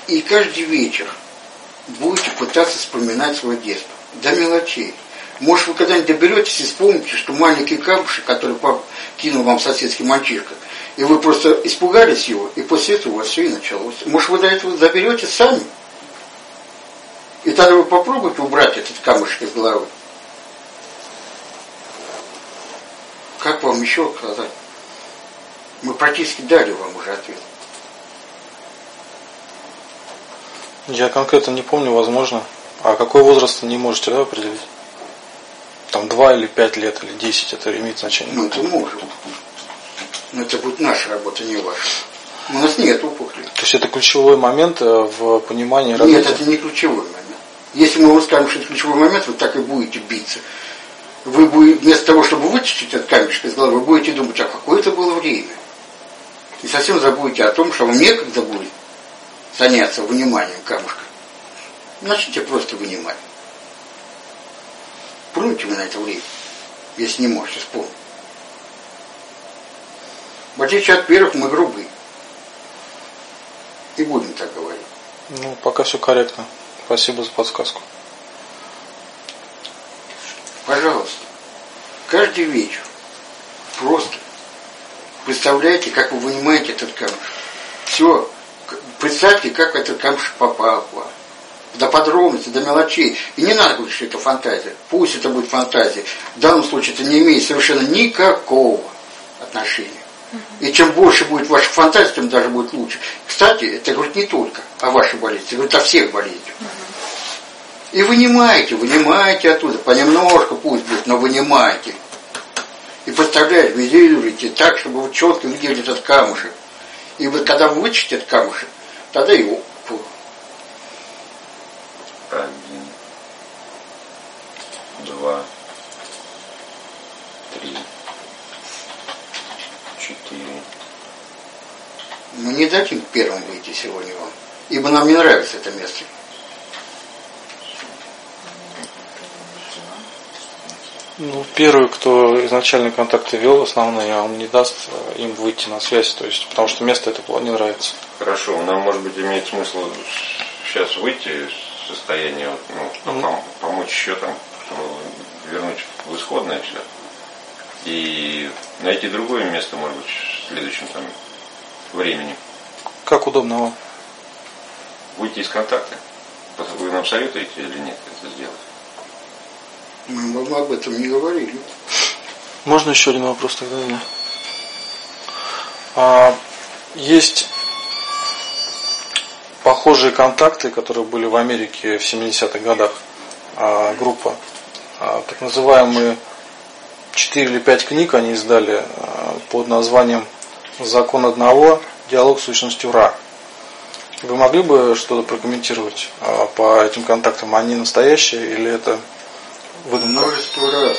и каждый вечер будете пытаться вспоминать свое детство. До мелочей. Может, вы когда-нибудь доберетесь и вспомните, что маленький камушек, который пап кинул вам соседский мальчишка, и вы просто испугались его, и после этого у вас все и началось. Может, вы до этого заберетесь сами? И тогда вы попробуйте убрать этот камушек из головы. Как вам еще сказать? Мы практически дали вам уже ответ. я конкретно не помню, возможно. А какой возраст не можете да, определить? Там 2 или 5 лет, или 10, это имеет значение. Ну, это можем. Но это будет наша работа, не ваша. У нас нет опухоли. То есть это ключевой момент э, в понимании Нет, развития? это не ключевой момент. Если мы вам скажем, что это ключевой момент, вы так и будете биться. Вы будете, вместо того, чтобы вычистить этот камешек из головы, вы будете думать, а какое это было время. И совсем забудете о том, что вам некогда будет заняться выниманием камушка. Начните просто вынимать. Плюньте вы на это время, если не можете вспомнить. В отличие от первых, мы грубые. И будем так говорить. Ну, пока все корректно. Спасибо за подсказку. Пожалуйста, каждый вечер просто представляете, как вы вынимаете этот камушек. Все, представьте, как этот камушек попал к вам. До подробностей, до мелочей. И не надо говорить, что это фантазия. Пусть это будет фантазия. В данном случае это не имеет совершенно никакого отношения. И чем больше будет ваша фантазия, тем даже будет лучше. Кстати, это говорит не только о вашей болезни, это говорит о всех болезнях. И вынимайте, вынимайте оттуда, понемножку пусть будет, но вынимайте. И представляете, визируете так, чтобы вы четко видели этот камушек. И вот когда вы вычтете этот камушек, тогда его фу, Один, два, три, четыре. Мы не дадим первым выйти сегодня вам. Ибо нам не нравится это место. Ну, первый, кто изначально контакты вел, основные, он не даст э, им выйти на связь, то есть, потому что место это не нравится. Хорошо, нам, может быть, имеет смысл сейчас выйти из состояния, ну, пом- помочь еще там, чтобы вернуть в исходное все. И найти другое место, может быть, в следующем там времени. Как удобно вам? Выйти из контакта. Вы нам советуете или нет это сделать? Мы вам об этом не говорили. Можно еще один вопрос тогда? А, есть похожие контакты, которые были в Америке в 70-х годах. А, группа. А, так называемые 4 или 5 книг они издали а, под названием «Закон одного. Диалог с сущностью Ра». Вы могли бы что-то прокомментировать а, по этим контактам? Они настоящие или это выдумка? Множество раз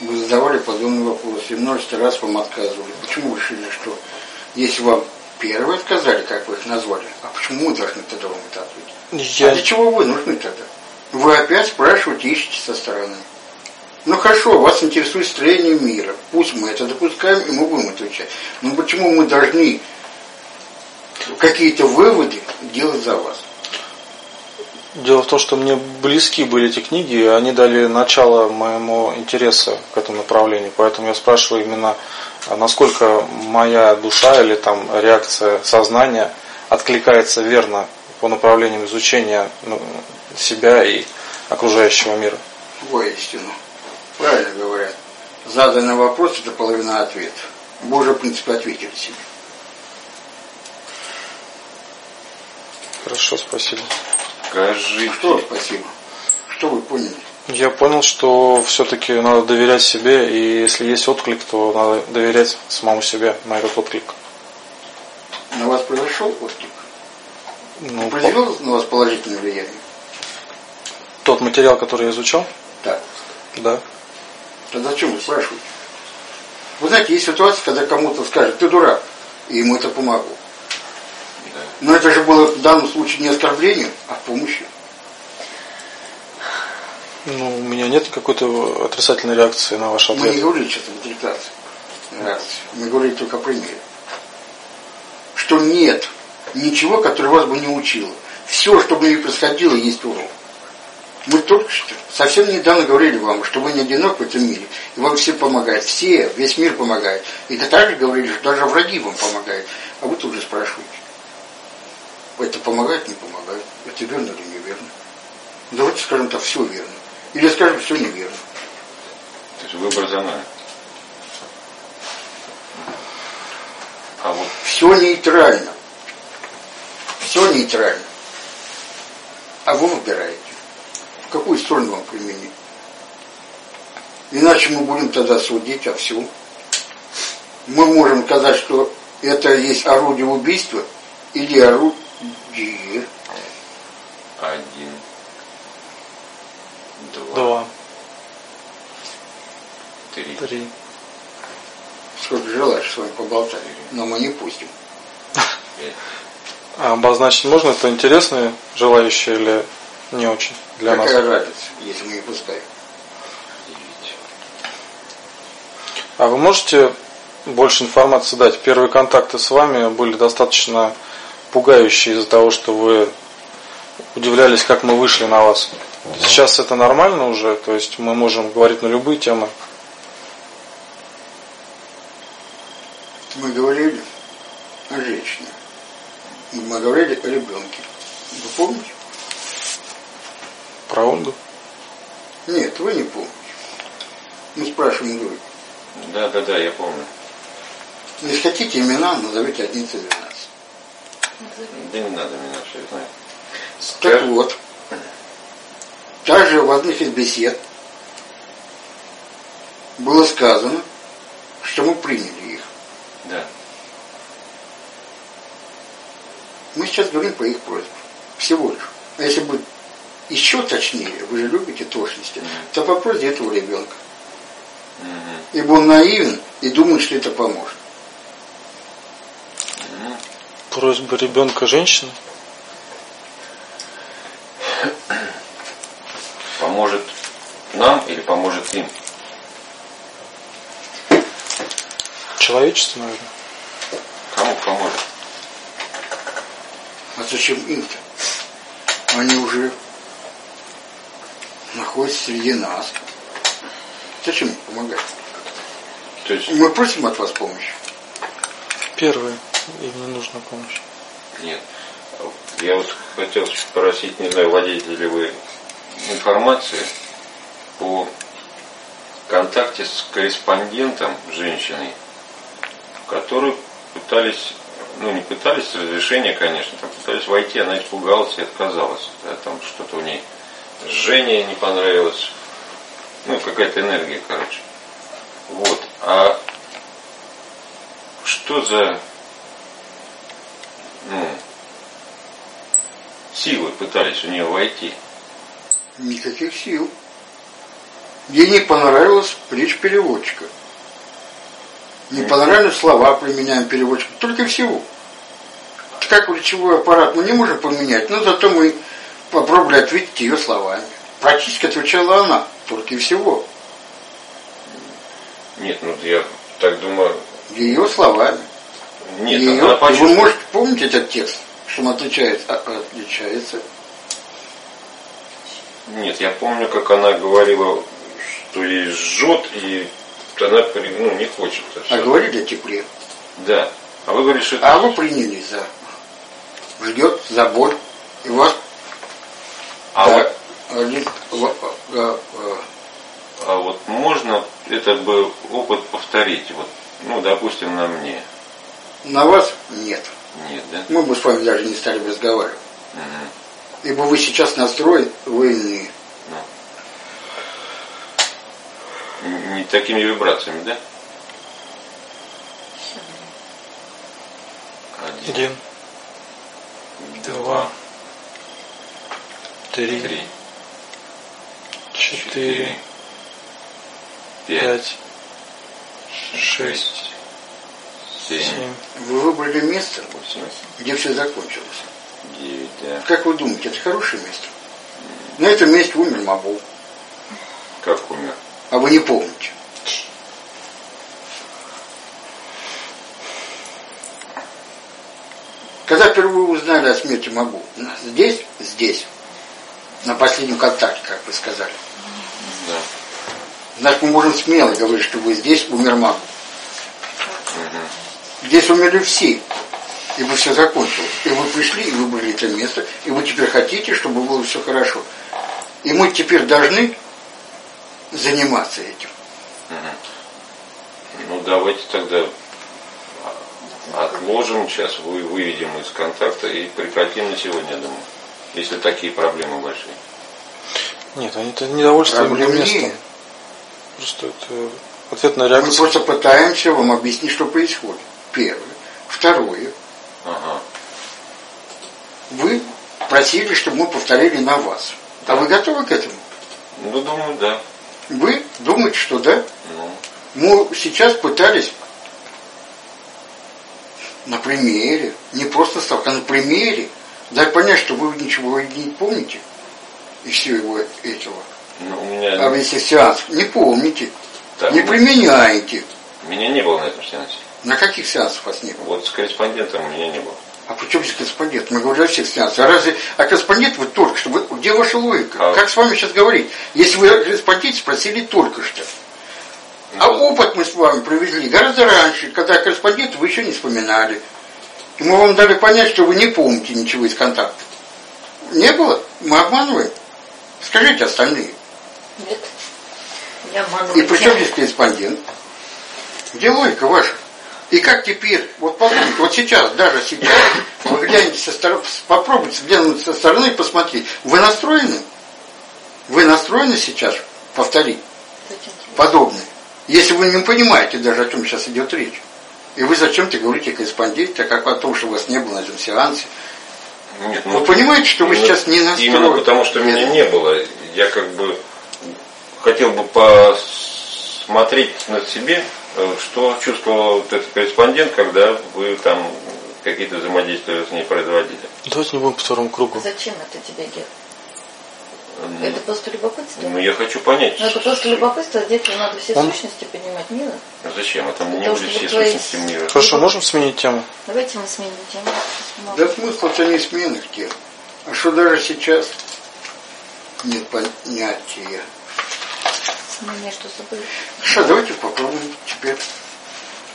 вы задавали подобный вопрос, и множество раз вам отказывали. Почему вы решили, что если вам первые отказали, как вы их назвали, а почему мы должны тогда вам это ответить? Я А для чего вы нужны тогда? Вы опять спрашиваете, ищете со стороны. Ну хорошо, вас интересует строение мира. Пусть мы это допускаем, и мы будем отвечать. Но почему мы должны какие-то выводы делать за вас? Дело в том, что мне близки были эти книги, они дали начало моему интересу к этому направлению. Поэтому я спрашиваю именно, а насколько моя душа или там реакция сознания откликается верно по направлениям изучения ну, себя и окружающего мира. Воистину. Правильно говорят. Заданный вопрос – это половина ответа. Уже, в принципе, ответили себе. Хорошо, спасибо. Скажите. Что спасибо? Что вы поняли? Я понял, что все-таки надо доверять себе, и если есть отклик, то надо доверять самому себе на этот отклик. На вас произошел отклик? Ну, Произвел на вас положительное влияние? тот материал, который я изучал, Да. да. Тогда зачем вы спрашиваете? Вы знаете, есть ситуация, когда кому-то скажет, ты дурак, и ему это помогло. Но это же было в данном случае не оскорблением, а помощью. Ну, у меня нет какой-то отрицательной реакции на ваш Мы не ответ. говорили сейчас об отрицации. реакции. Мы говорили только о примере. Что нет ничего, которое вас бы не учило. Все, что бы ни происходило, есть урок. Мы только что совсем недавно говорили вам, что вы не одиноки в этом мире, и вам все помогают, все, весь мир помогает. И также говорили, что даже враги вам помогают. А вы тут же спрашиваете, это помогает, не помогает, это верно или неверно. Давайте скажем так, все верно. Или скажем, все неверно. То есть выбор за нами. А вот Все нейтрально. Все нейтрально. А вы выбираете, в какую сторону вам применить. Иначе мы будем тогда судить о всем. Мы можем сказать, что это есть орудие убийства или орудие. Один, два, Два, три. три. Сколько желаешь с вами поболтать, но мы не пустим. пять. А обозначить можно, это интересные желающие или не очень для нас? Какая разница, если мы не пускаем? А вы можете больше информации дать? Первые контакты с вами были достаточно пугающие из-за того, что вы удивлялись, как мы вышли на вас. Сейчас это нормально уже, то есть мы можем говорить на любые темы. Мы говорили о женщине. Мы говорили о ребенке. Вы помните? Про Ольгу? Нет, вы не помните. Мы спрашиваем Юрий. Да, да, да, я помню. Если хотите имена, назовите 11 12. Да не надо меня все знать. Так Скажи- вот, также в одних из бесед было сказано, что мы приняли их. Да. Мы сейчас говорим по их просьбам. Всего лишь. А если быть еще точнее, вы же любите точности, то по просьбе этого ребенка. Ибо он наивен и думает, что это поможет. Просьба ребенка женщины? Поможет нам или поможет им? Человечество, наверное. Кому поможет? А зачем им-то? Они уже находятся среди нас. Зачем им помогать? То есть, Мы просим от вас помощи. Первое. Им не нужна помощь. нет. Я вот хотел спросить, не знаю, владеете ли вы информацией по контакте с корреспондентом, женщиной, которую пытались, ну не пытались, с разрешения, конечно, там пытались войти, она испугалась и отказалась. Да, там что-то у ней жжение не понравилось. Ну, какая-то энергия, короче. Вот. А что за ну, силы пытались у нее войти? Никаких сил. Ей не понравилась речь переводчика. Не понравились слова, применяем переводчика. Только всего. Как речевой аппарат мы не можем поменять, но зато мы попробовали ответить ее словами. Практически отвечала она, только и всего. Нет, ну я так думаю, Ее словами. Нет, Ее- она и вы можете помнить этот текст, что он отличается, а- отличается Нет, я помню, как она говорила, что ей жжет, и она ну, не хочет. А говорили о тепле. Да. А вы говорите, что это... А вы приняли за ждет, за боль. И вас а да, вот, э, э, а вот можно этот бы опыт повторить, вот, ну, допустим, на мне. На вас нет. Нет, да? Мы бы с вами даже не стали бы разговаривать. Мгм. Ибо вы сейчас настроен военные. Н- Не такими вибрациями, да? Один, Один, два, три, три, четыре, пять, шесть, семь, семь. Вы выбрали место, восемь, где все закончилось. девять, да. Как вы думаете, это хорошее место? На этом месте умер Мабу. Как умер? А вы не помните. Когда впервые узнали о смерти Мабу? Здесь? Здесь. На последнем контакте, как вы сказали. Да. Значит, мы можем смело говорить, что вы здесь умер Мабу. Мгм. Здесь умерли все. И вы все закончилось. И вы пришли, и выбрали это место, и вы теперь хотите, чтобы было все хорошо. И мы теперь должны заниматься этим. Ну, давайте тогда отложим сейчас, вы выведем из контакта и прекратим на сегодня, я думаю. Если такие проблемы большие. Нет, они это недовольство Проблем местом. Просто это ответная Мы реакция. просто пытаемся вам объяснить, что происходит. Первое. Второе. Ага. Вы просили, чтобы мы повторили на вас. А вы готовы к этому? Ну, думаю, да. Вы думаете, что да? Ну, Мы сейчас пытались на примере, не просто ставка, а на примере, дать понять, что вы ничего не помните из всего этого. ну, у меня, А весь сеансов не помните, так, не применяете. меня не было на этом сеансе. На каких сеансах вас не было? Вот с корреспондентом у меня не было. А чем здесь корреспондент? Мы говорили о всех сеансах. А разве, а корреспондент вы только что, вы- где ваша логика? А- Как с вами сейчас говорить? Если вы о корреспонденте спросили только что. А Ну, опыт мы с вами провели гораздо раньше, когда корреспондент вы еще не вспоминали. И мы вам дали понять, что вы не помните ничего из контакта. Не было? Мы обманываем? Скажите остальные. Нет. Я И обманываю. при чем здесь корреспондент? Где логика ваша? И как теперь, вот подумайте, вот сейчас, даже сейчас, вы глянете со стороны, попробуйте глянуть со стороны и посмотреть, вы настроены? Вы настроены сейчас повторить подобное? Если вы не понимаете даже, о чем сейчас идет речь. И вы зачем-то говорите корреспонденте, как о том, что у вас не было на этом сеансе. Нет, Вы понимаете, что вы именно- сейчас не настроены? Именно потому, что меня не было, я как бы хотел бы посмотреть над себе, что чувствовал вот этот корреспондент, когда вы там какие-то взаимодействия с ней производили. Давайте не будем по второму кругу. Зачем это тебе, Гер? Ну, Это просто любопытство? Ну, я хочу понять. Ну, это просто любопытство, здесь надо все Он- сущности понимать мира. Ну, Зачем? Это не что все твои- сущности мира. Хорошо, можем сменить тему? Давайте мы сменим тему. Да смысл-то не сменных тем. А что даже сейчас нет понятия. Смене что забыли? Хорошо, давайте попробуем теперь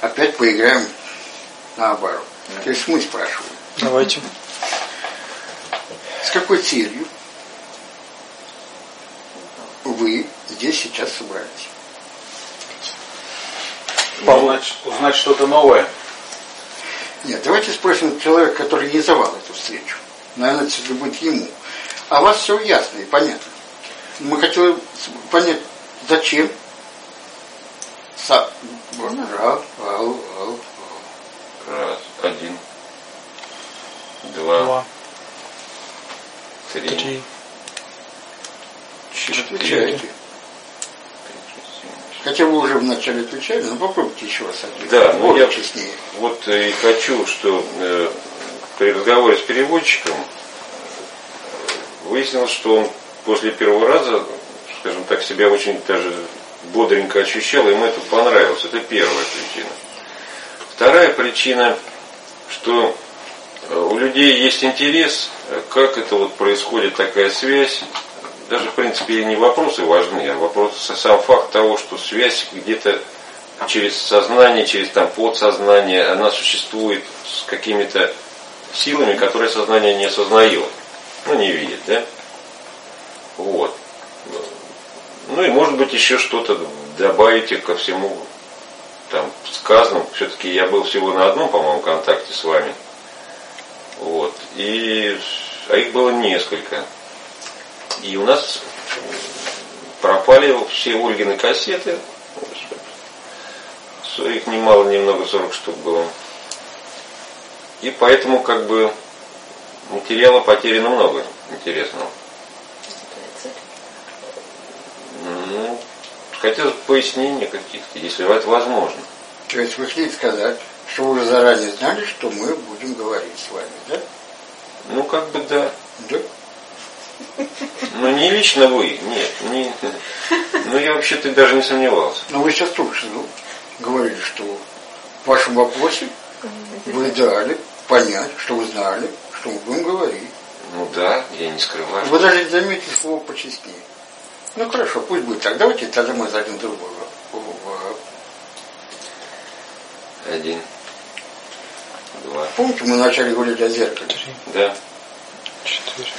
опять поиграем наоборот. То есть мы спрашиваем, Давайте. с какой целью вы здесь сейчас собрались? Узнать, узнать что-то новое. Нет, давайте спросим человека, который инициировал эту встречу. Наверное, это будет ему. А у вас все ясно и понятно. Мы хотели понять, зачем Са... Ра- ал- ал- Раз, один, два, Два, три, три, четыре, восемь. Хотя вы уже вначале отвечали, но попробуйте еще раз ответить. Да, ну я- честнее. Вот э, и хочу, что э, при разговоре с переводчиком э, выяснилось, что он после первого раза, скажем так, себя очень даже бодренько ощущал, ему это понравилось. Это первая причина. Вторая причина, что э, у людей есть интерес, э, как это вот происходит такая связь даже в принципе не вопросы важны, а вопрос сам факт того, что связь где-то через сознание, через там подсознание, она существует с какими-то силами, которые сознание не осознает, ну не видит, да? Вот. Ну и может быть еще что-то добавите ко всему там сказанному. Все-таки я был всего на одном, по-моему, контакте с вами. Вот. И, а их было несколько. И у нас пропали все Ольгины кассеты. Их немало, немного, 40 штук было. И поэтому как бы материала потеряно много интересного. Ну, хотелось бы пояснения каких-то, если это возможно. То есть вы хотите сказать, что вы уже заранее знали, что мы будем говорить с вами, да? Ну, как бы да. Да? Ну, не лично вы, нет. Не, ну, я вообще-то даже не сомневался. Но вы сейчас только что говорили, что в вашем вопросе вы дали понять, что вы знали, что мы будем говорить. Ну да, я не скрываю. Вы даже заметили слово почестнее. Ну хорошо, пусть будет так. Давайте тогда мы зададим другой вопрос. Один. Два. Помните, мы вначале говорили о зеркале? Да. Четыре.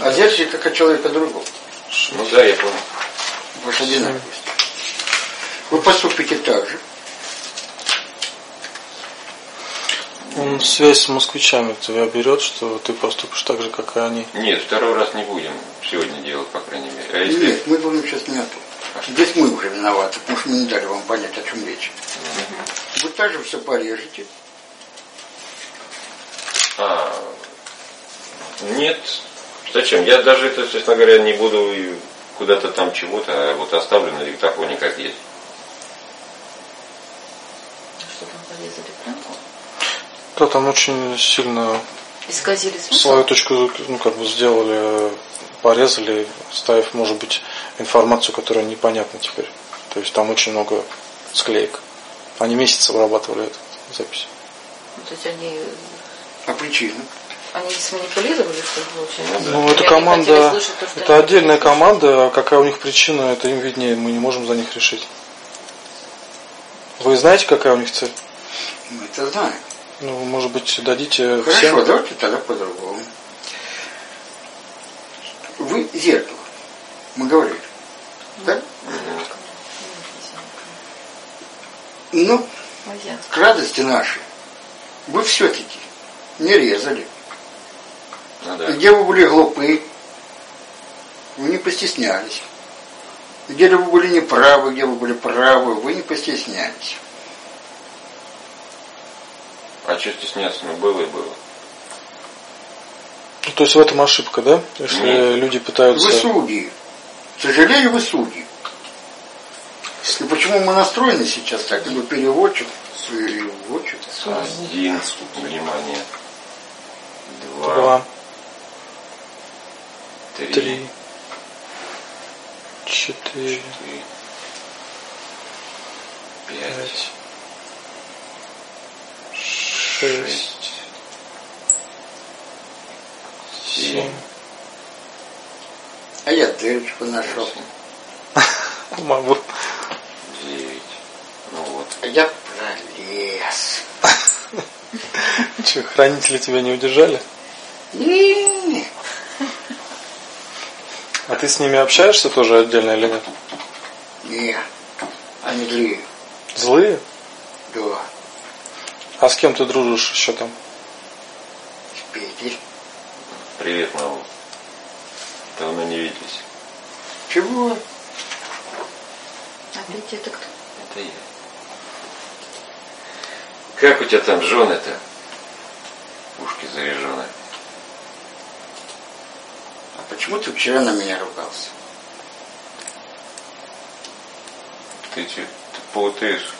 О зеркале как о человека другого. Ну да, я понял. Ваша одинаковость. Вы поступите так же. Он связь с москвичами тебя берет, что ты поступишь так же, как и они. Нет, второй раз не будем сегодня делать, по крайней мере. А если... Нет, мы говорим сейчас не о том. Здесь мы уже виноваты, потому что мы не дали вам понять, о чем речь. Вы также все порежете. А, нет. Зачем? Я даже это, честно говоря, не буду куда-то там чего-то, а вот оставлю на диктофоне как есть. Что там порезали? Да, там очень сильно Исказили смысл? свою точку, ну, как бы сделали, порезали, ставив, может быть, информацию, которая непонятна теперь. То есть там очень много склеек. Они месяц обрабатывали эту запись. Ну, То есть они, А причина? они сманипулировали, что ли, получается? Ну, это команда, слышать то, это отдельная хотели команда, а какая у них причина, это им виднее, мы не можем за них решить. Вы знаете, какая у них цель? Мы это знаем. Ну, может быть, дадите Хорошо, всем? давайте тогда по-другому. Вы зеркало. Мы говорили. Да? Ну, к радости нашей, вы все-таки не резали. Ну да. где вы были глупы, вы не постеснялись. Где вы были неправы, где вы были правы, вы не постеснялись. А что стесняться? Ну было и было. Ну, То есть в этом ошибка, да? Если Нет. люди пытаются... Вы судьи. К сожалению, вы судьи. И почему мы настроены сейчас так? Либо переводчик, переводчик. Один. Внимание. Два. Два, Три. три, четыре, четыре, Пять. пять, шесть, Семь. А я дырочку нашел. (laughs) Могу. Девять. Ну вот. А я пролез. (laughs) Че, хранители тебя не удержали? Не, А ты с ними общаешься тоже отдельно или нет? не. Они злые. Злые? А с кем ты дружишь еще там? С Петей. Привет, мама. Давно не виделись. Чего? А Петя это кто? Это я. Как у тебя там жены-то? Пушки заряжены. А почему ты вчера на меня ругался? Ты что, ты путаешь?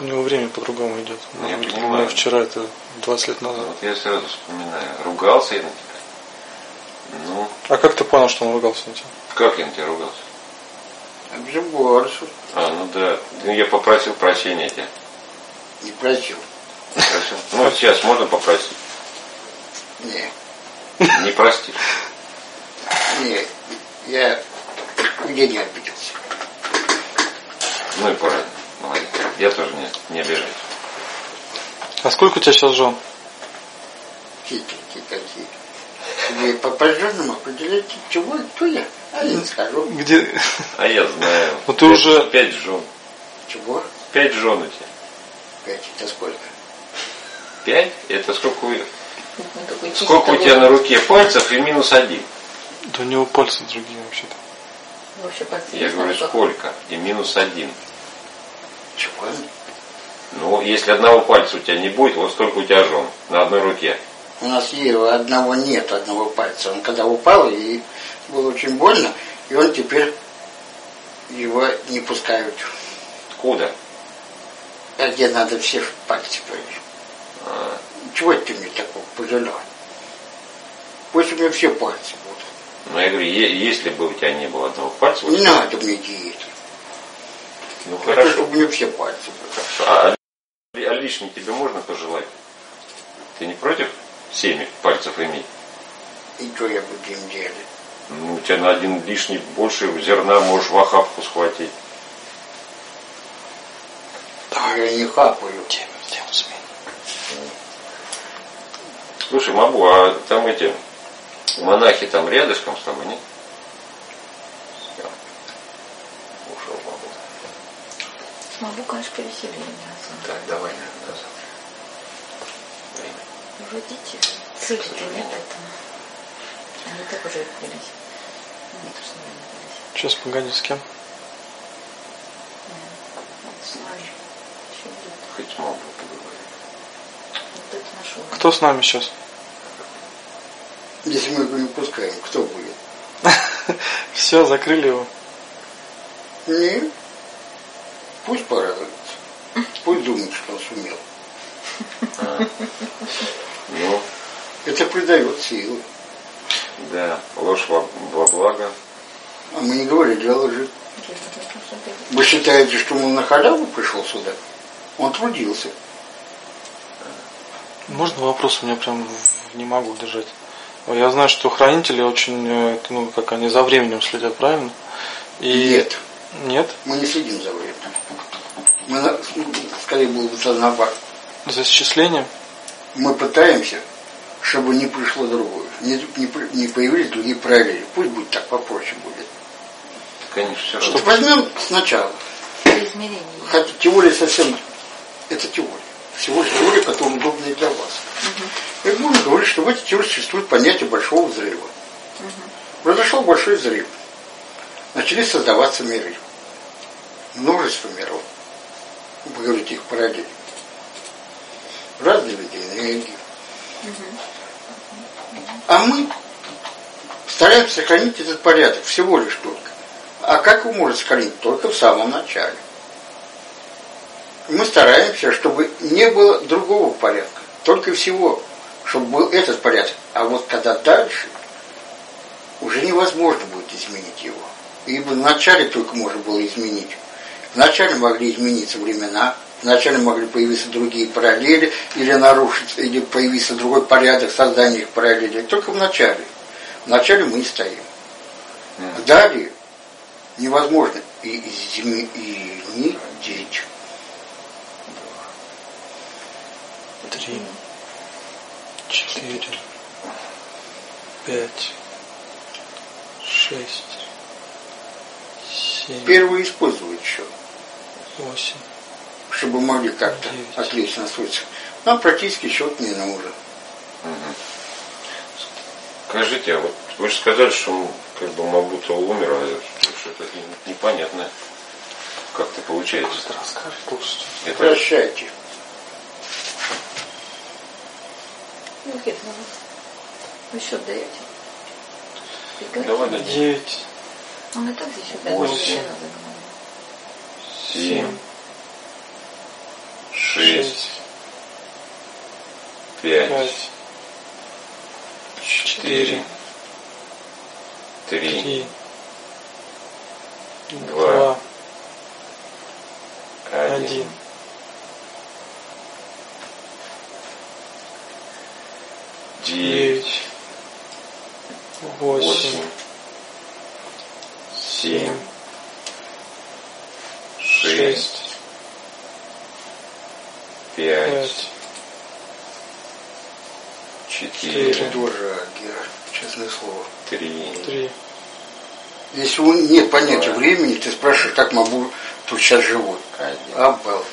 У него время по-другому идет. Я Может быть, понимаю. вчера это 20 лет назад. Вот я сразу вспоминаю. Ругался я на тебя? Ну, А как ты понял, что он ругался на тебя? как я на тебя ругался? Обжиборшу. А, ну да. Ну, Я попросил прощения тебя. Не просил. Просил. Ну, сейчас можно попросить? Не. Не простишь. Не, я где не обиделся. Ну и правильно. Я тоже не, не обижаюсь. А сколько у тебя сейчас жен? Хитренькие какие. Вы по пожарному определяете, чего, кто я? А я не скажу. Где? А я знаю. (laughs) Ну ты Пять- уже- Пять жен. Чего? Пять жен у тебя. Пять, это сколько? Пять? Это сколько, у- Ну, сколько у тебя на руке пальцев и минус один? Да у него пальцы другие вообще-то. Вообще пальцы Я говорю, сколько? И минус один. Чего? Ну, если одного пальца у тебя не будет, вот сколько у тебя жен на одной руке. У нас его одного нет, одного пальца. Он когда упал, и было очень больно, и он теперь его не пускают. Куда? А где надо все пальцы проверить. А, Чего ты мне такого пожелал? Пусть у меня все пальцы будут. Ну, я говорю, если бы у тебя не было одного пальца, вот- Не надо мне диеты. Ну хорошо. чтобы у меня все пальцы были. А, а лишний тебе можно пожелать? Ты не против семь пальцев иметь? И что я буду им делать? Ну, у тебя на один лишний больше зерна можешь в охапку схватить. Я не хапаю. Тему сменим. Слушай, Мабу, а там эти монахи там рядышком с тобой, нет? Могу, конечно, повеселее меня. Так, давай, наверное, назад. Время. Вводите. Цели-то нет этому. Они так уже отбились. Нет, уж не отбились. Сейчас погоди, с кем? С нами. Хоть с Мабу поговорим. Кто с нами сейчас? Если мы его не пускаем, кто будет? (laughs) Все, закрыли его. Не. Пусть порадуется. Пусть думает, что он сумел. Ну, Это придает силы. да, ложь во, во благо. А мы не говорили о лжи. Вы считаете, что он на халяву пришел сюда? Он трудился. Можно вопрос? У меня прям не могу держать. Я знаю, что хранители очень, э, ну, как они за временем следят, правильно? И... Нет. Нет? Мы не следим за временем. Мы, скорее было бы за наоборот. За исчислением? Мы пытаемся, чтобы не пришло другое. Не, не, не появились другие параллели. Пусть будет так, попроще будет. Конечно, все Что равно. возьмем сначала. Измерение. Хотя теория совсем... Это теория. Всего лишь теория, которая удобная для вас. И можно говорить, что в этой теории существует понятие большого взрыва. Произошел большой взрыв. Начали создаваться миры. Множество миров. Вы говорите их параллели. Разные виды энергии. А мы стараемся сохранить этот порядок всего лишь только. А как его можно сохранить? Только в самом начале. Мы стараемся, чтобы не было другого порядка. Только всего, чтобы был этот порядок. А вот когда дальше, уже невозможно будет изменить его. Ибо вначале только можно было изменить. Вначале могли измениться времена, вначале могли появиться другие параллели, или нарушиться, или появиться другой порядок создания их параллелей. Только в начале. В начале мы и стоим. Далее невозможно и изменить. Три. Четыре. Пять. Шесть первый использовать еще. 8. Чтобы могли как-то отвлечь нас. Нам ну, практически счет не нужен. Угу. Скажите, а вот вы же сказали, что как бы Мабута умер, а что-то непонятно. Как-то получается. Расскажите. Это... Прощайте. Ну, Еще даете? Давай на девять. Он и счет дает. Восемь. семь, шесть, пять, четыре, три. Два. Один. девять, Восемь. Семь, шесть, пять, четыре, тоже Гера, честное слово. три, три. Если у- нет понятия времени, ты спрашиваешь, как могу тут сейчас живут. один. Обалдеть.